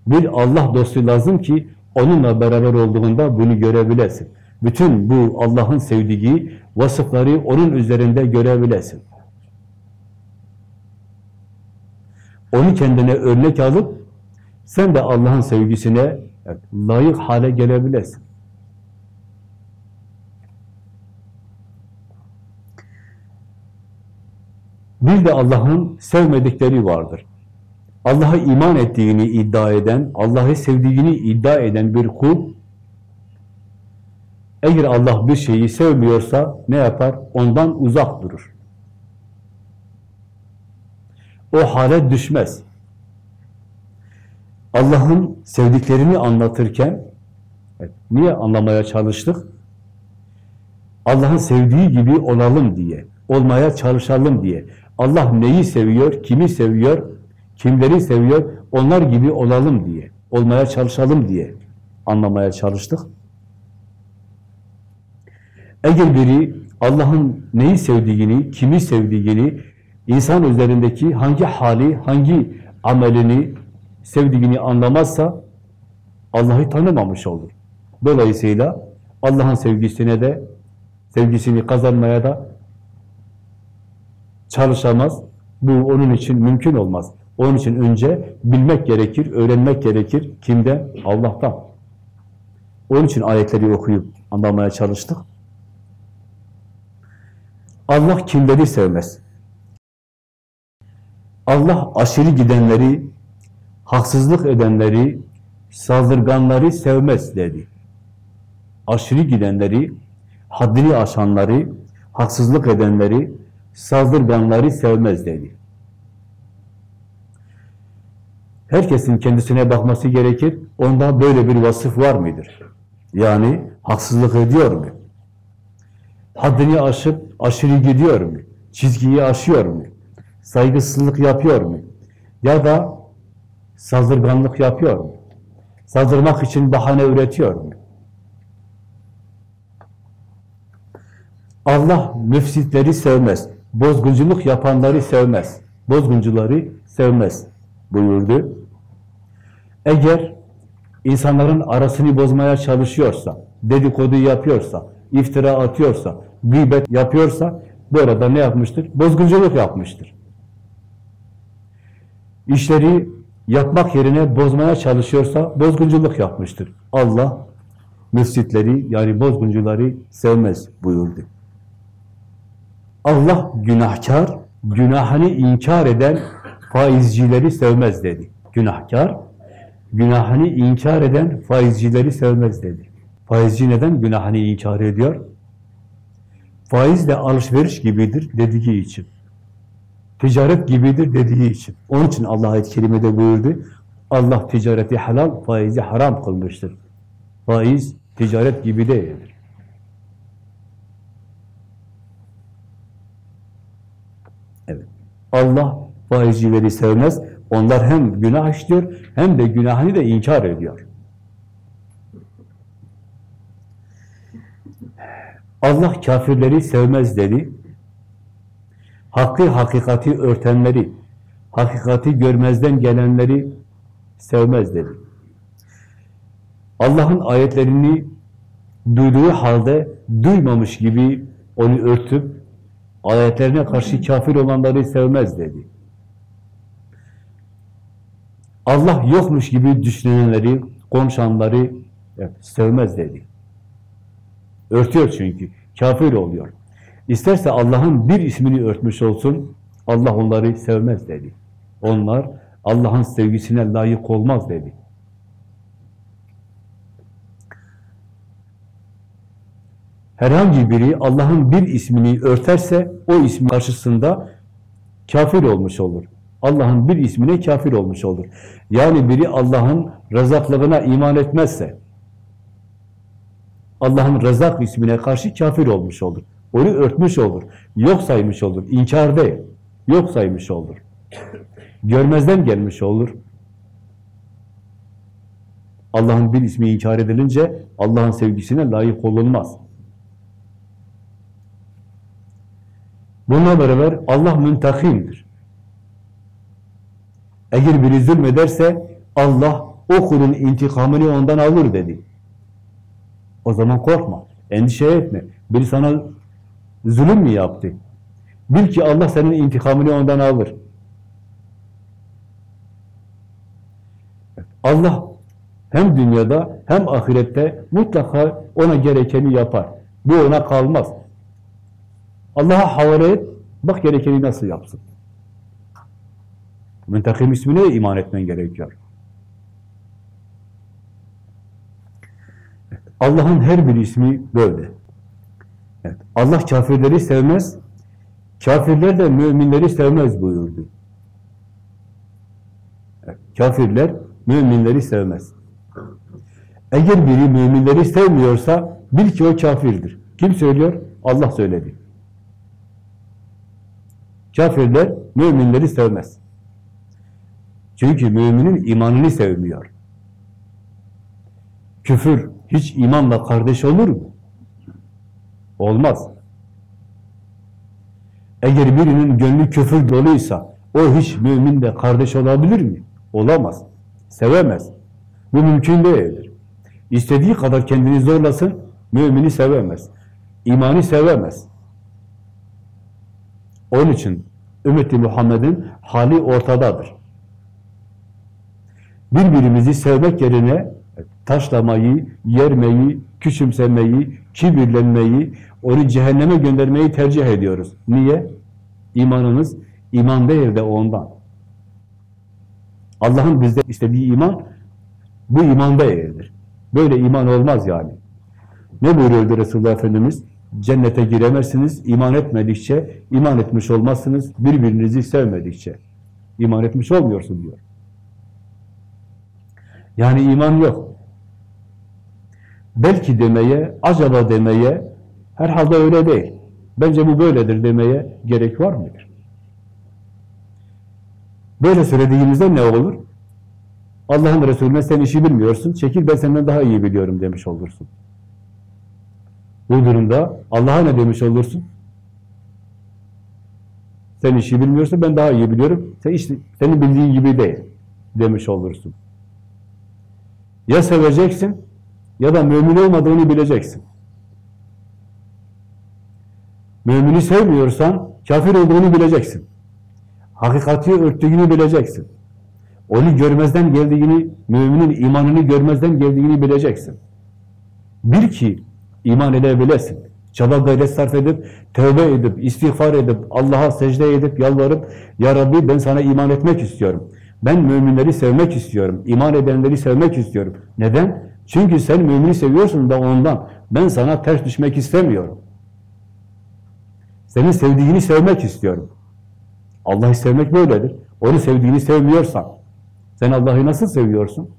Bir Allah dostu lazım ki onunla beraber olduğunda bunu görebilesin. Bütün bu Allah'ın sevdiği vasıfları onun üzerinde görebilesin. Onu kendine örnek alıp sen de Allah'ın sevgisine layık hale gelebilesin. Bir de Allah'ın sevmedikleri vardır. Allah'a iman ettiğini iddia eden, Allah'ı sevdiğini iddia eden bir kul, eğer Allah bir şeyi sevmiyorsa ne yapar? Ondan uzak durur. O hale düşmez. Allah'ın sevdiklerini anlatırken evet, niye anlamaya çalıştık? Allah'ın sevdiği gibi olalım diye, olmaya çalışalım diye. Allah neyi seviyor, kimi seviyor, kimleri seviyor, onlar gibi olalım diye, olmaya çalışalım diye anlamaya çalıştık. Eğer biri Allah'ın neyi sevdiğini, kimi sevdiğini, insan üzerindeki hangi hali, hangi amelini sevdiğini anlamazsa Allah'ı tanımamış olur. Dolayısıyla Allah'ın sevgisine de sevgisini kazanmaya da çalışamaz. Bu onun için mümkün olmaz. Onun için önce bilmek gerekir, öğrenmek gerekir. Kimden? Allah'tan. Onun için ayetleri okuyup anlamaya çalıştık. Allah kimleri sevmez? Allah aşırı gidenleri, haksızlık edenleri, saldırganları sevmez dedi. Aşırı gidenleri, haddini aşanları, haksızlık edenleri, saldırganları sevmez dedi. Herkesin kendisine bakması gerekir. Onda böyle bir vasıf var mıdır? Yani haksızlık ediyor mu? Haddini aşıp aşırı gidiyor mu? Çizgiyi aşıyor mu? Saygısızlık yapıyor mu? Ya da saldırganlık yapıyor mu? Saldırmak için bahane üretiyor mu? Allah müfsitleri sevmez. Bozgunculuk yapanları sevmez. Bozguncuları sevmez buyurdu. Eğer insanların arasını bozmaya çalışıyorsa, dedikodu yapıyorsa, iftira atıyorsa, gıybet yapıyorsa, bu arada ne yapmıştır? Bozgunculuk yapmıştır. İşleri yapmak yerine bozmaya çalışıyorsa, bozgunculuk yapmıştır. Allah müfsitleri yani bozguncuları sevmez buyurdu. Allah günahkar, günahını inkar eden faizcileri sevmez dedi. Günahkar, günahını inkar eden faizcileri sevmez dedi. Faizci neden günahını inkar ediyor? Faizle alışveriş gibidir dediği için. Ticaret gibidir dediği için. Onun için Allah ayet-i kerimede buyurdu. Allah ticareti halal, faizi haram kılmıştır. Faiz ticaret gibi değildir. Evet. Allah faizcileri sevmez. Onlar hem günah işliyor hem de günahını da inkar ediyor. Allah kafirleri sevmez dedi. Hakkı hakikati örtenleri, hakikati görmezden gelenleri sevmez dedi. Allah'ın ayetlerini duyduğu halde duymamış gibi onu örtüp ayetlerine karşı kafir olanları sevmez dedi. Allah yokmuş gibi düşünenleri, konuşanları evet, sevmez dedi. Örtüyor çünkü. Kafir oluyor. İsterse Allah'ın bir ismini örtmüş olsun, Allah onları sevmez dedi. Onlar Allah'ın sevgisine layık olmaz dedi. Herhangi biri Allah'ın bir ismini örterse o ismin karşısında kafir olmuş olur. Allah'ın bir ismine kafir olmuş olur. Yani biri Allah'ın rezaklığına iman etmezse Allah'ın rezak ismine karşı kafir olmuş olur. Onu örtmüş olur. Yok saymış olur. İnkar değil. Yok saymış olur. Görmezden gelmiş olur. Allah'ın bir ismi inkar edilince Allah'ın sevgisine layık olunmaz. Bununla beraber Allah müntakimdir. Eğer biri zulmederse Allah o kulun intikamını ondan alır dedi. O zaman korkma, endişe etme. Biri sana zulüm mü yaptı? Bil ki Allah senin intikamını ondan alır. Allah hem dünyada hem ahirette mutlaka ona gerekeni yapar. Bu ona kalmaz. Allah'a havale et, bak gerekeni nasıl yapsın. Müntakim ismine iman etmen gerekiyor. Allah'ın her bir ismi böyle. Evet. Allah kafirleri sevmez, kafirler de müminleri sevmez buyurdu. Kafirler müminleri sevmez. Eğer biri müminleri sevmiyorsa bil ki o kafirdir. Kim söylüyor? Allah söyledi. Kafirler müminleri sevmez. Çünkü müminin imanını sevmiyor. Küfür hiç imanla kardeş olur mu? Olmaz. Eğer birinin gönlü küfür doluysa o hiç müminle kardeş olabilir mi? Olamaz. Sevemez. Bu mümkün değildir. İstediği kadar kendini zorlasın, mümini sevemez. İmanı sevemez. Onun için ümmeti Muhammed'in hali ortadadır. Birbirimizi sevmek yerine taşlamayı, yermeyi, küçümsemeyi, kibirlenmeyi, onu cehenneme göndermeyi tercih ediyoruz. Niye? İmanımız iman değil de ondan. Allah'ın bizde istediği iman bu iman değildir. Böyle iman olmaz yani. Ne buyuruyordu Resulullah Efendimiz? Cennete giremezsiniz, iman etmedikçe, iman etmiş olmazsınız, birbirinizi sevmedikçe. iman etmiş olmuyorsun diyor. Yani iman yok. Belki demeye, acaba demeye, herhalde öyle değil. Bence bu böyledir demeye gerek var mıdır? Böyle söylediğimizde ne olur? Allah'ın Resulüne sen işi bilmiyorsun, çekil ben senden daha iyi biliyorum demiş olursun. Bu durumda Allah'a ne demiş olursun? Sen işi bilmiyorsun, ben daha iyi biliyorum. Sen işte, senin bildiğin gibi değil demiş olursun. Ya seveceksin ya da mümin olmadığını bileceksin. Mümini sevmiyorsan kafir olduğunu bileceksin. Hakikati örttüğünü bileceksin. Onu görmezden geldiğini, müminin imanını görmezden geldiğini bileceksin. Bil ki iman edebilesin. Çaba gayret sarf edip, tövbe edip, istiğfar edip, Allah'a secde edip, yalvarıp, Ya Rabbi ben sana iman etmek istiyorum. Ben müminleri sevmek istiyorum. iman edenleri sevmek istiyorum. Neden? Çünkü sen mümini seviyorsun da ondan. Ben sana ters düşmek istemiyorum. Senin sevdiğini sevmek istiyorum. Allah'ı sevmek böyledir. Onu sevdiğini sevmiyorsan, sen Allah'ı nasıl seviyorsun?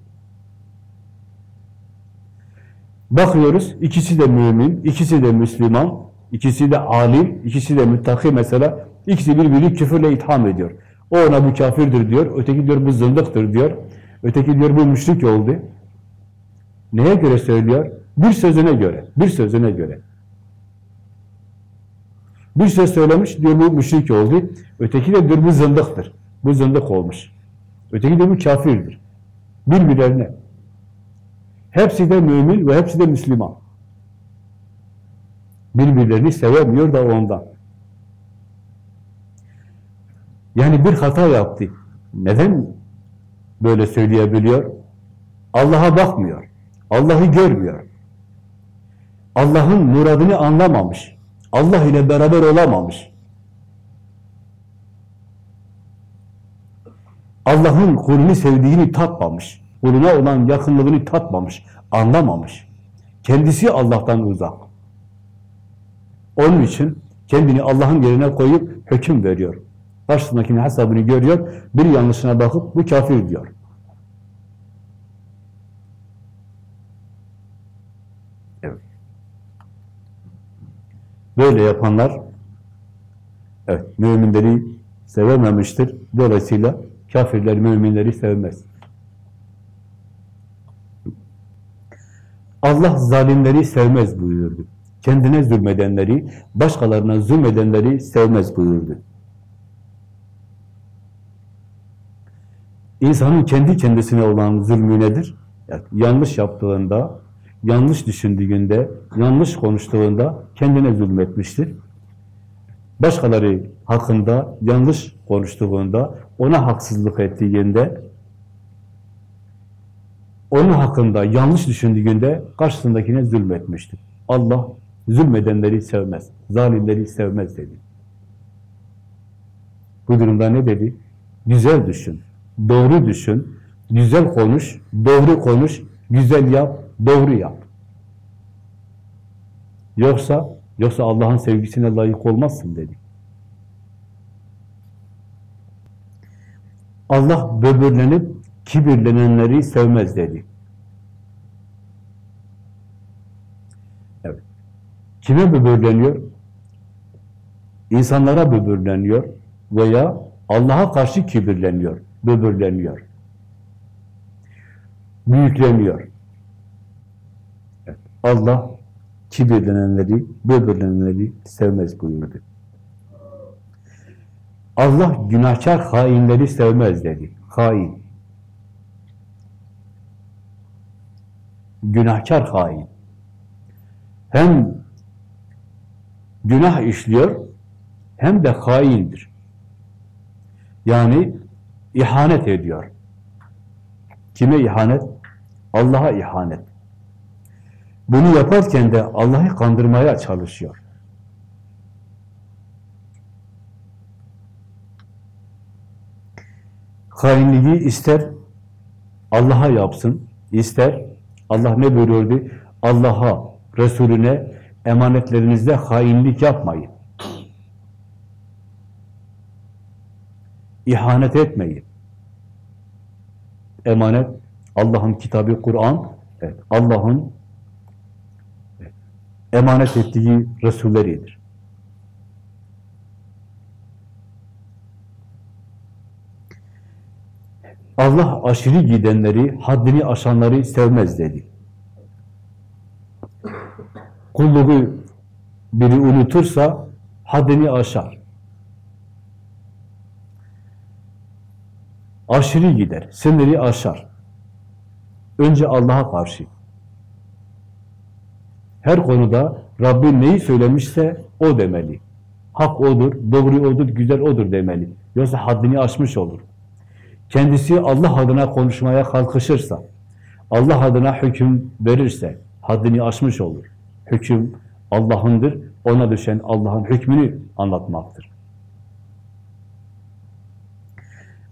Bakıyoruz, ikisi de mümin, ikisi de Müslüman, ikisi de alim, ikisi de müttaki mesela, ikisi birbirini küfürle itham ediyor. O ona bu kafirdir diyor, öteki diyor bu zındıktır diyor, öteki diyor bu müşrik oldu. Neye göre söylüyor? Bir sözüne göre, bir sözüne göre. Bir söz söylemiş, diyor bu müşrik oldu. Öteki de diyor bu zındıktır. Bu zındık olmuş. Öteki de bu kafirdir. Birbirlerine. Hepsi de mümin ve hepsi de Müslüman. Birbirlerini sevemiyor da ondan. Yani bir hata yaptı. Neden böyle söyleyebiliyor? Allah'a bakmıyor. Allah'ı görmüyor. Allah'ın muradını anlamamış. Allah ile beraber olamamış. Allah'ın kulünü sevdiğini tatmamış. Kuluna olan yakınlığını tatmamış, anlamamış. Kendisi Allah'tan uzak. Onun için kendini Allah'ın yerine koyup hüküm veriyor. Karşısındakinin hesabını görüyor, bir yanlışına bakıp bu kafir diyor. Evet. Böyle yapanlar evet, müminleri sevememiştir. Dolayısıyla kafirler müminleri sevmez. Allah zalimleri sevmez buyurdu. Kendine zulmedenleri, başkalarına zulmedenleri sevmez buyurdu. İnsanın kendi kendisine olan zulmü nedir? Yani yanlış yaptığında, yanlış düşündüğünde, yanlış konuştuğunda kendine zulmetmiştir. Başkaları hakkında yanlış konuştuğunda, ona haksızlık ettiğinde, onun hakkında yanlış düşündüğünde karşısındakine zulmetmiştir. Allah zulmedenleri sevmez, zalimleri sevmez dedi. Bu durumda ne dedi? Güzel düşün, doğru düşün, güzel konuş, doğru konuş, güzel yap, doğru yap. Yoksa, yoksa Allah'ın sevgisine layık olmazsın dedi. Allah böbürlenip kibirlenenleri sevmez dedi. Evet. Kime böbürleniyor? İnsanlara böbürleniyor veya Allah'a karşı kibirleniyor, böbürleniyor. Büyükleniyor. Evet. Allah kibirlenenleri, böbürlenenleri sevmez buyurdu. Allah günahkar hainleri sevmez dedi. Hain. Günahkar hain. Hem günah işliyor hem de haindir. Yani ihanet ediyor. Kime ihanet? Allah'a ihanet. Bunu yaparken de Allah'ı kandırmaya çalışıyor. Hainliği ister Allah'a yapsın, ister Allah ne buyuruyordu? Allah'a, Resulüne emanetlerinizde hainlik yapmayın. İhanet etmeyin. Emanet Allah'ın kitabı Kur'an, evet, Allah'ın emanet ettiği Resulleridir. Allah aşırı gidenleri, haddini aşanları sevmez dedi. Kulluğu biri unutursa haddini aşar. Aşırı gider, sınırı aşar. Önce Allah'a karşı. Her konuda Rabbin neyi söylemişse o demeli. Hak odur, doğru odur, güzel odur demeli. Yoksa haddini aşmış olur. Kendisi Allah adına konuşmaya kalkışırsa, Allah adına hüküm verirse haddini aşmış olur. Hüküm Allah'ındır, ona düşen Allah'ın hükmünü anlatmaktır.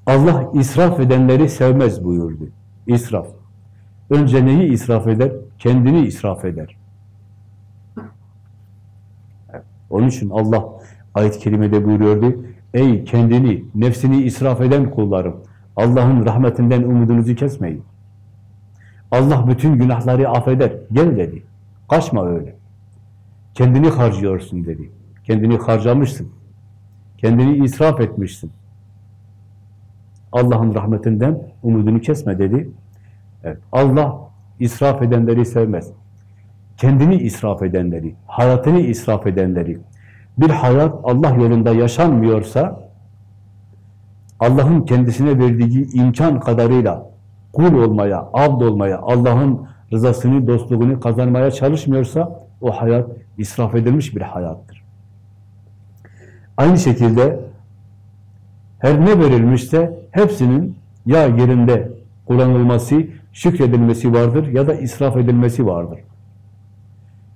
Allah israf edenleri sevmez buyurdu. İsraf. Önce neyi israf eder? Kendini israf eder. Onun için Allah ayet-i kerimede buyuruyordu. Ey kendini, nefsini israf eden kullarım, Allah'ın rahmetinden umudunuzu kesmeyin. Allah bütün günahları affeder. Gel dedi. Kaçma öyle. Kendini harcıyorsun dedi. Kendini harcamışsın. Kendini israf etmişsin. Allah'ın rahmetinden umudunu kesme dedi. Evet, Allah israf edenleri sevmez. Kendini israf edenleri, hayatını israf edenleri, bir hayat Allah yolunda yaşanmıyorsa, Allah'ın kendisine verdiği imkan kadarıyla kul olmaya, abd olmaya, Allah'ın rızasını, dostluğunu kazanmaya çalışmıyorsa, o hayat israf edilmiş bir hayattır. Aynı şekilde her ne verilmişse hepsinin ya yerinde kullanılması, şükredilmesi vardır ya da israf edilmesi vardır.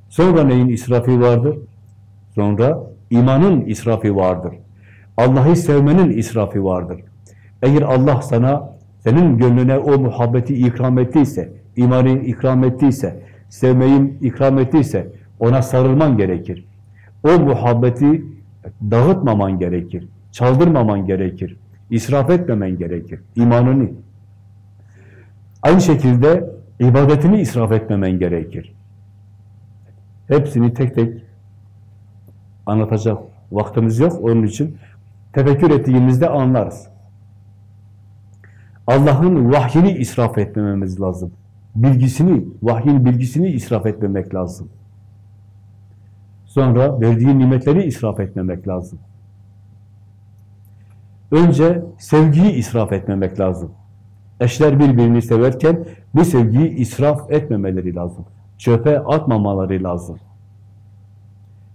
Sonra neyin israfı vardır? Sonra imanın israfı vardır. Allah'ı sevmenin israfı vardır. Eğer Allah sana, senin gönlüne o muhabbeti ikram ettiyse, imanı ikram ettiyse, sevmeyi ikram ettiyse, ona sarılman gerekir. O muhabbeti dağıtmaman gerekir, çaldırmaman gerekir, israf etmemen gerekir, imanını. Aynı şekilde ibadetini israf etmemen gerekir. Hepsini tek tek anlatacak vaktimiz yok. Onun için tefekkür ettiğimizde anlarız. Allah'ın vahyini israf etmememiz lazım. Bilgisini, vahyin bilgisini israf etmemek lazım. Sonra verdiği nimetleri israf etmemek lazım. Önce sevgiyi israf etmemek lazım. Eşler birbirini severken bu sevgiyi israf etmemeleri lazım. Çöpe atmamaları lazım.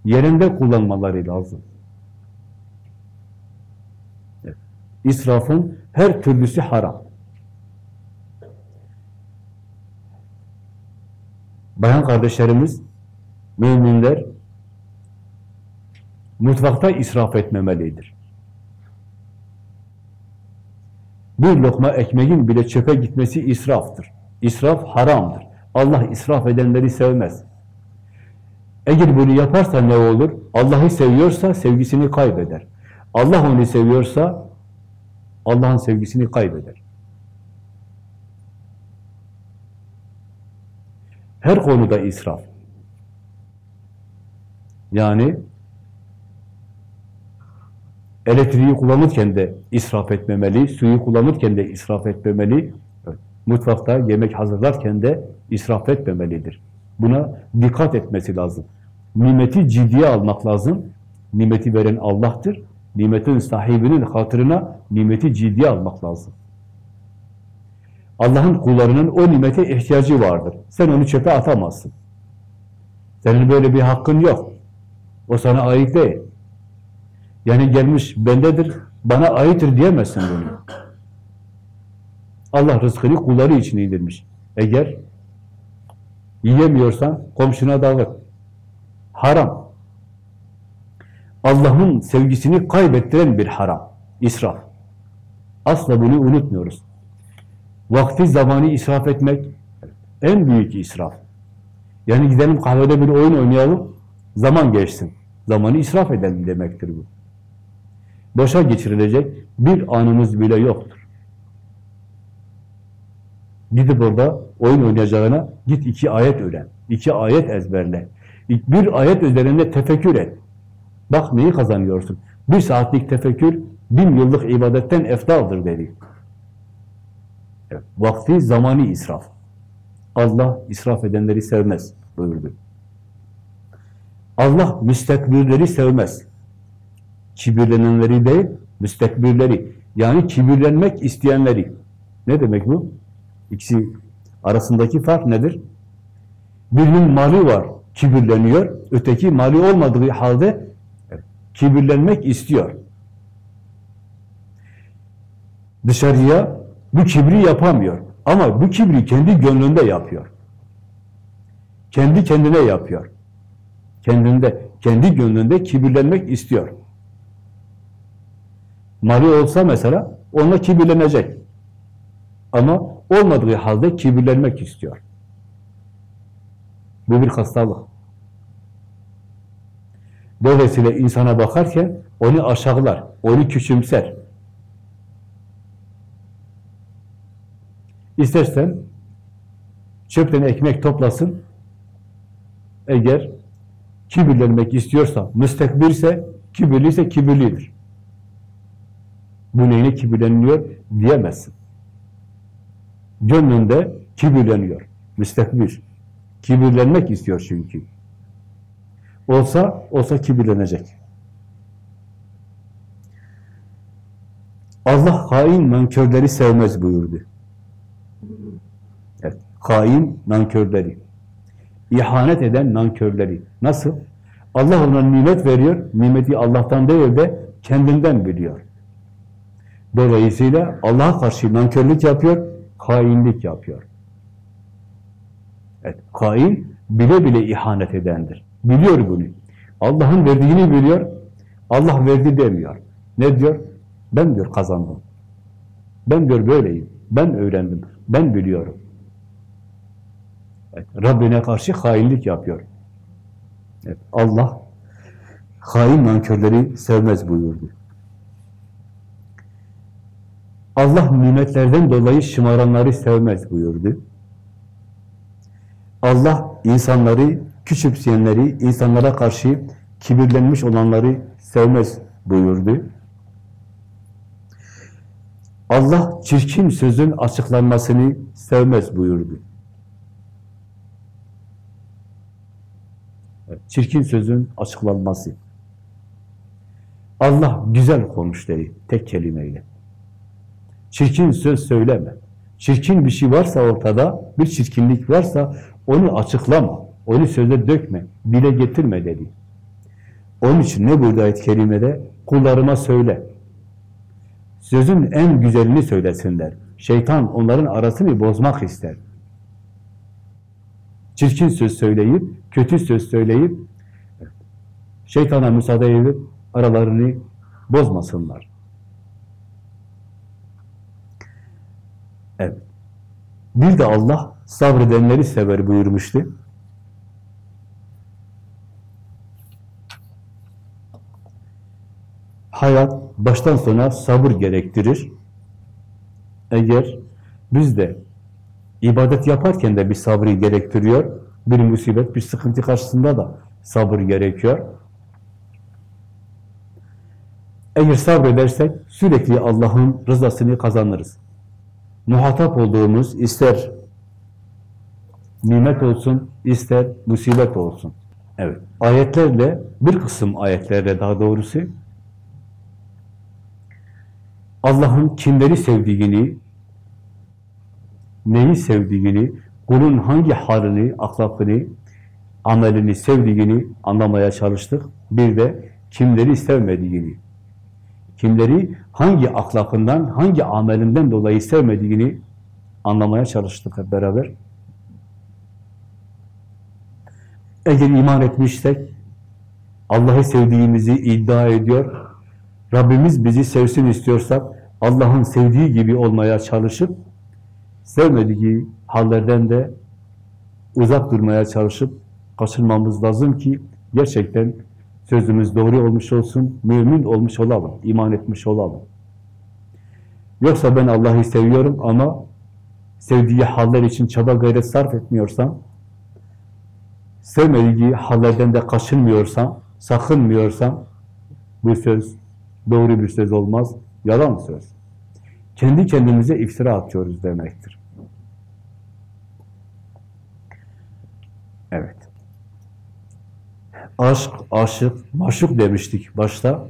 Yerinde kullanmaları lazım. Evet. İsrafın her türlüsü haram. Bayan kardeşlerimiz, müminler mutfakta israf etmemelidir. Bir lokma ekmeğin bile çöpe gitmesi israftır. İsraf haramdır. Allah israf edenleri sevmez. Eğer bunu yaparsa ne olur? Allah'ı seviyorsa sevgisini kaybeder. Allah onu seviyorsa Allah'ın sevgisini kaybeder. Her konuda israf. Yani elektriği kullanırken de israf etmemeli, suyu kullanırken de israf etmemeli, mutfakta yemek hazırlarken de israf etmemelidir. Buna dikkat etmesi lazım. Nimeti ciddiye almak lazım. Nimeti veren Allah'tır. Nimetin sahibinin hatırına nimeti ciddiye almak lazım. Allah'ın kullarının o nimete ihtiyacı vardır. Sen onu çöpe atamazsın. Senin böyle bir hakkın yok. O sana ait değil. Yani gelmiş bendedir, bana aittir diyemezsin bunu. Allah rızkını kulları için indirmiş. Eğer yiyemiyorsan komşuna dağıt. Haram. Allah'ın sevgisini kaybettiren bir haram. İsraf. Asla bunu unutmuyoruz. Vakti zamanı israf etmek en büyük israf. Yani gidelim kahvede bir oyun oynayalım, zaman geçsin. Zamanı israf edelim demektir bu. Boşa geçirilecek bir anımız bile yoktur. Gidip orada oyun oynayacağına git iki ayet öğren. iki ayet ezberle. Bir ayet üzerinde tefekkür et. Bak neyi kazanıyorsun. Bir saatlik tefekkür bin yıllık ibadetten eftaldır dedi. Vakti zamanı israf. Allah israf edenleri sevmez buyurdu. Allah müstekbirleri sevmez. Kibirlenenleri değil, müstekbirleri. Yani kibirlenmek isteyenleri. Ne demek bu? İkisi arasındaki fark nedir? Birinin mali var, kibirleniyor. Öteki mali olmadığı halde kibirlenmek istiyor. Dışarıya bu kibri yapamıyor. Ama bu kibri kendi gönlünde yapıyor. Kendi kendine yapıyor. Kendinde, kendi gönlünde kibirlenmek istiyor. Mali olsa mesela onunla kibirlenecek. Ama olmadığı halde kibirlenmek istiyor. Bu bir hastalık. Dolayısıyla insana bakarken onu aşağılar, onu küçümser. İstersen çöpten ekmek toplasın, eğer kibirlenmek istiyorsa, müstekbirse, kibirliyse kibirlidir. Bu neyine kibirleniyor diyemezsin. Gönlünde kibirleniyor, müstekbir. Kibirlenmek istiyor çünkü. Olsa, olsa kibirlenecek. Allah hain nankörleri sevmez buyurdu. Evet, hain nankörleri. İhanet eden nankörleri. Nasıl? Allah ona nimet veriyor, nimeti Allah'tan değil de kendinden biliyor. Dolayısıyla Allah'a karşı nankörlük yapıyor, hainlik yapıyor. Evet, hain bile bile ihanet edendir. Biliyor bunu. Allah'ın verdiğini biliyor, Allah verdi demiyor. Ne diyor? Ben diyor kazandım. Ben diyor böyleyim. Ben öğrendim. Ben biliyorum. Evet, Rabbine karşı hainlik yapıyor. Evet, Allah hain nankörleri sevmez buyurdu. Allah nimetlerden dolayı şımaranları sevmez buyurdu. Allah insanları küçümseyenleri, insanlara karşı kibirlenmiş olanları sevmez buyurdu. Allah çirkin sözün açıklanmasını sevmez buyurdu. Çirkin sözün açıklanması. Allah güzel konuş dedi tek kelimeyle. Çirkin söz söyleme. Çirkin bir şey varsa ortada, bir çirkinlik varsa onu açıklama. Onu söze dökme, dile getirme dedi. Onun için ne burada ayet kerimede? Kullarıma söyle. Sözün en güzelini söylesinler. Şeytan onların arasını bozmak ister. Çirkin söz söyleyip, kötü söz söyleyip, şeytana müsaade edip aralarını bozmasınlar. Evet. Bir de Allah sabredenleri sever buyurmuştu. Hayat baştan sona sabır gerektirir. Eğer biz de ibadet yaparken de bir sabrı gerektiriyor, Bir musibet, bir sıkıntı karşısında da sabır gerekiyor. Eğer sabredersek sürekli Allah'ın rızasını kazanırız. Muhatap olduğumuz ister nimet olsun, ister musibet olsun. Evet, ayetlerle, bir kısım ayetlerle daha doğrusu Allah'ın kimleri sevdiğini, neyi sevdiğini, kulun hangi halini, ahlakını, amelini sevdiğini anlamaya çalıştık. Bir de kimleri sevmediğini, kimleri hangi ahlakından, hangi amelinden dolayı sevmediğini anlamaya çalıştık hep beraber. Eğer iman etmişsek, Allah'ı sevdiğimizi iddia ediyor, Rabbimiz bizi sevsin istiyorsak, Allah'ın sevdiği gibi olmaya çalışıp, sevmediği hallerden de uzak durmaya çalışıp kaçınmamız lazım ki gerçekten sözümüz doğru olmuş olsun, mümin olmuş olalım, iman etmiş olalım. Yoksa ben Allah'ı seviyorum ama sevdiği haller için çaba gayret sarf etmiyorsam, sevmediği hallerden de kaçınmıyorsam, sakınmıyorsam, bu söz doğru bir söz olmaz, yalan söz. Kendi kendimize iftira atıyoruz demektir. Evet. Aşk, aşık, maşuk demiştik başta.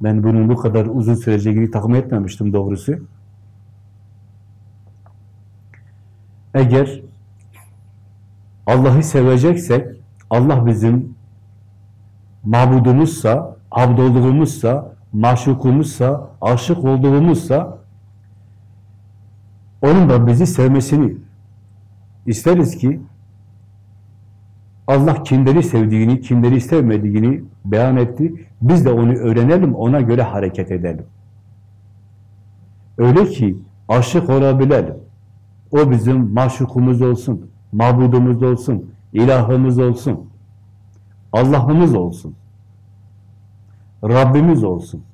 Ben bunun bu kadar uzun süreceğini tahmin etmemiştim doğrusu. Eğer Allah'ı seveceksek, Allah bizim mabudumuzsa, abdolduğumuzsa, maşukumuzsa, aşık olduğumuzsa, onun da bizi sevmesini isteriz ki, Allah kimleri sevdiğini, kimleri sevmediğini beyan etti. Biz de onu öğrenelim, ona göre hareket edelim. Öyle ki aşık olabilelim. O bizim maşukumuz olsun, mabudumuz olsun, ilahımız olsun, Allah'ımız olsun, Rabbimiz olsun.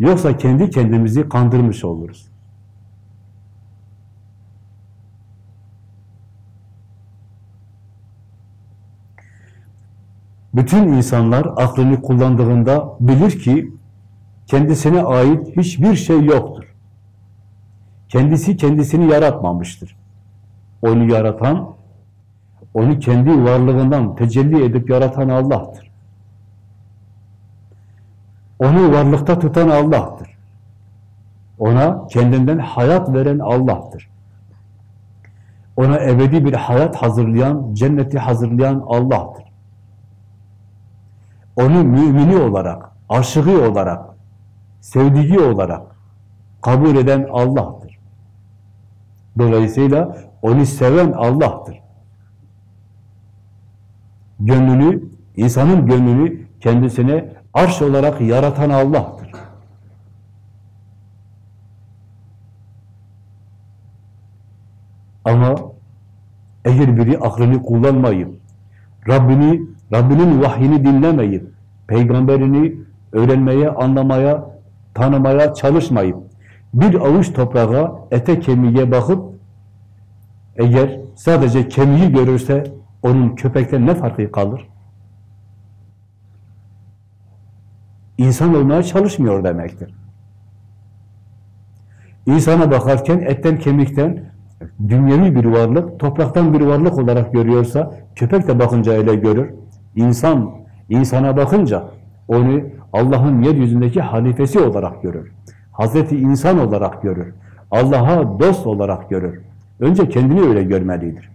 Yoksa kendi kendimizi kandırmış oluruz. Bütün insanlar aklını kullandığında bilir ki kendisine ait hiçbir şey yoktur. Kendisi kendisini yaratmamıştır. Onu yaratan, onu kendi varlığından tecelli edip yaratan Allah'tır. Onu varlıkta tutan Allah'tır. Ona kendinden hayat veren Allah'tır. Ona ebedi bir hayat hazırlayan, cenneti hazırlayan Allah'tır. Onu mümini olarak, aşığı olarak, sevdiği olarak kabul eden Allah'tır. Dolayısıyla onu seven Allah'tır. Gönlünü, insanın gönlünü kendisine arş olarak yaratan Allah'tır. Ama eğer biri aklını kullanmayıp, Rabbini, Rabbinin vahyini dinlemeyip, peygamberini öğrenmeye, anlamaya, tanımaya çalışmayıp, bir avuç toprağa, ete kemiğe bakıp, eğer sadece kemiği görürse, onun köpekten ne farkı kalır? İnsan olmaya çalışmıyor demektir. İnsana bakarken etten kemikten dünyevi bir varlık, topraktan bir varlık olarak görüyorsa, köpek de bakınca öyle görür. İnsan, insana bakınca onu Allah'ın yeryüzündeki halifesi olarak görür. Hazreti insan olarak görür. Allah'a dost olarak görür. Önce kendini öyle görmelidir.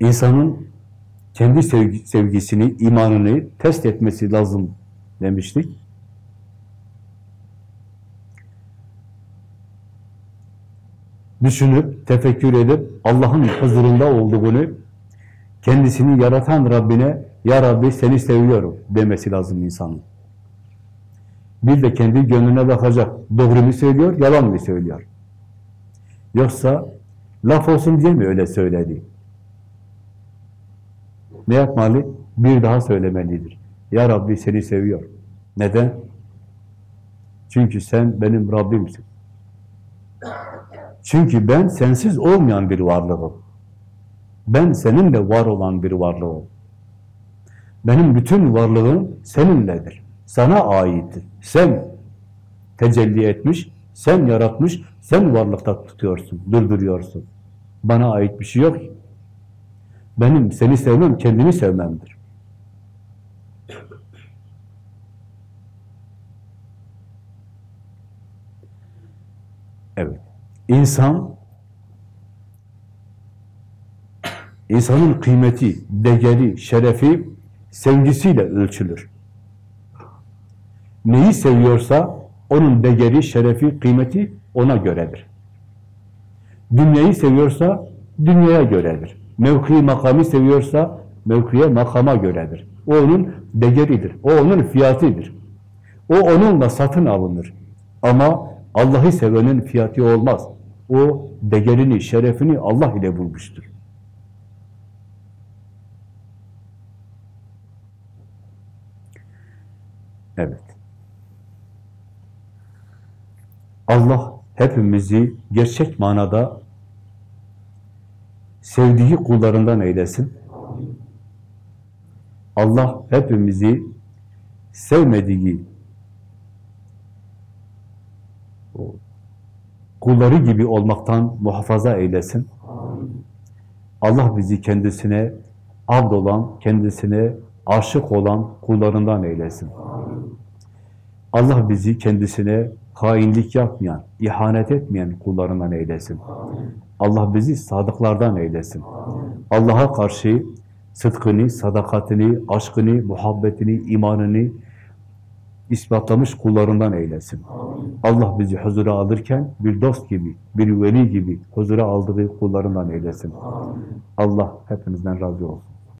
İnsanın kendi sevgi, sevgisini, imanını test etmesi lazım demiştik. Düşünüp, tefekkür edip Allah'ın huzurunda olduğunu kendisini yaratan Rabbine Ya Rabbi seni seviyorum demesi lazım insanın. Bir de kendi gönlüne bakacak. Doğru mu söylüyor, yalan mı söylüyor? Yoksa laf olsun diye mi öyle söyledi? Ne yapmalı? Bir daha söylemelidir. Ya Rabbi seni seviyor. Neden? Çünkü sen benim Rabbimsin. Çünkü ben sensiz olmayan bir varlığım. Ben seninle var olan bir varlığım. Benim bütün varlığım seninledir. Sana aittir. Sen tecelli etmiş, sen yaratmış, sen varlıkta tutuyorsun, durduruyorsun. Bana ait bir şey yok. Benim seni sevmem, kendimi sevmemdir. Evet. İnsan insanın kıymeti, değeri, şerefi sevgisiyle ölçülür. Neyi seviyorsa onun değeri, şerefi, kıymeti ona göredir. Dünyayı seviyorsa dünyaya göredir. Mevki, makamı seviyorsa mevkiye, makama göredir. O onun değeridir. O onun fiyatıdır. O onunla satın alınır. Ama Allah'ı sevenin fiyatı olmaz. O değerini, şerefini Allah ile bulmuştur. Evet. Allah hepimizi gerçek manada sevdiği kullarından eylesin. Allah hepimizi sevmediği kulları gibi olmaktan muhafaza eylesin. Allah bizi kendisine abd olan, kendisine aşık olan kullarından eylesin. Allah bizi kendisine hainlik yapmayan, ihanet etmeyen kullarından eylesin. Allah bizi sadıklardan eylesin. Allah'a karşı sıdkını, sadakatini, aşkını, muhabbetini, imanını ispatlamış kullarından eylesin. Allah bizi huzura alırken bir dost gibi, bir veli gibi huzura aldığı kullarından eylesin. Allah hepinizden razı olsun.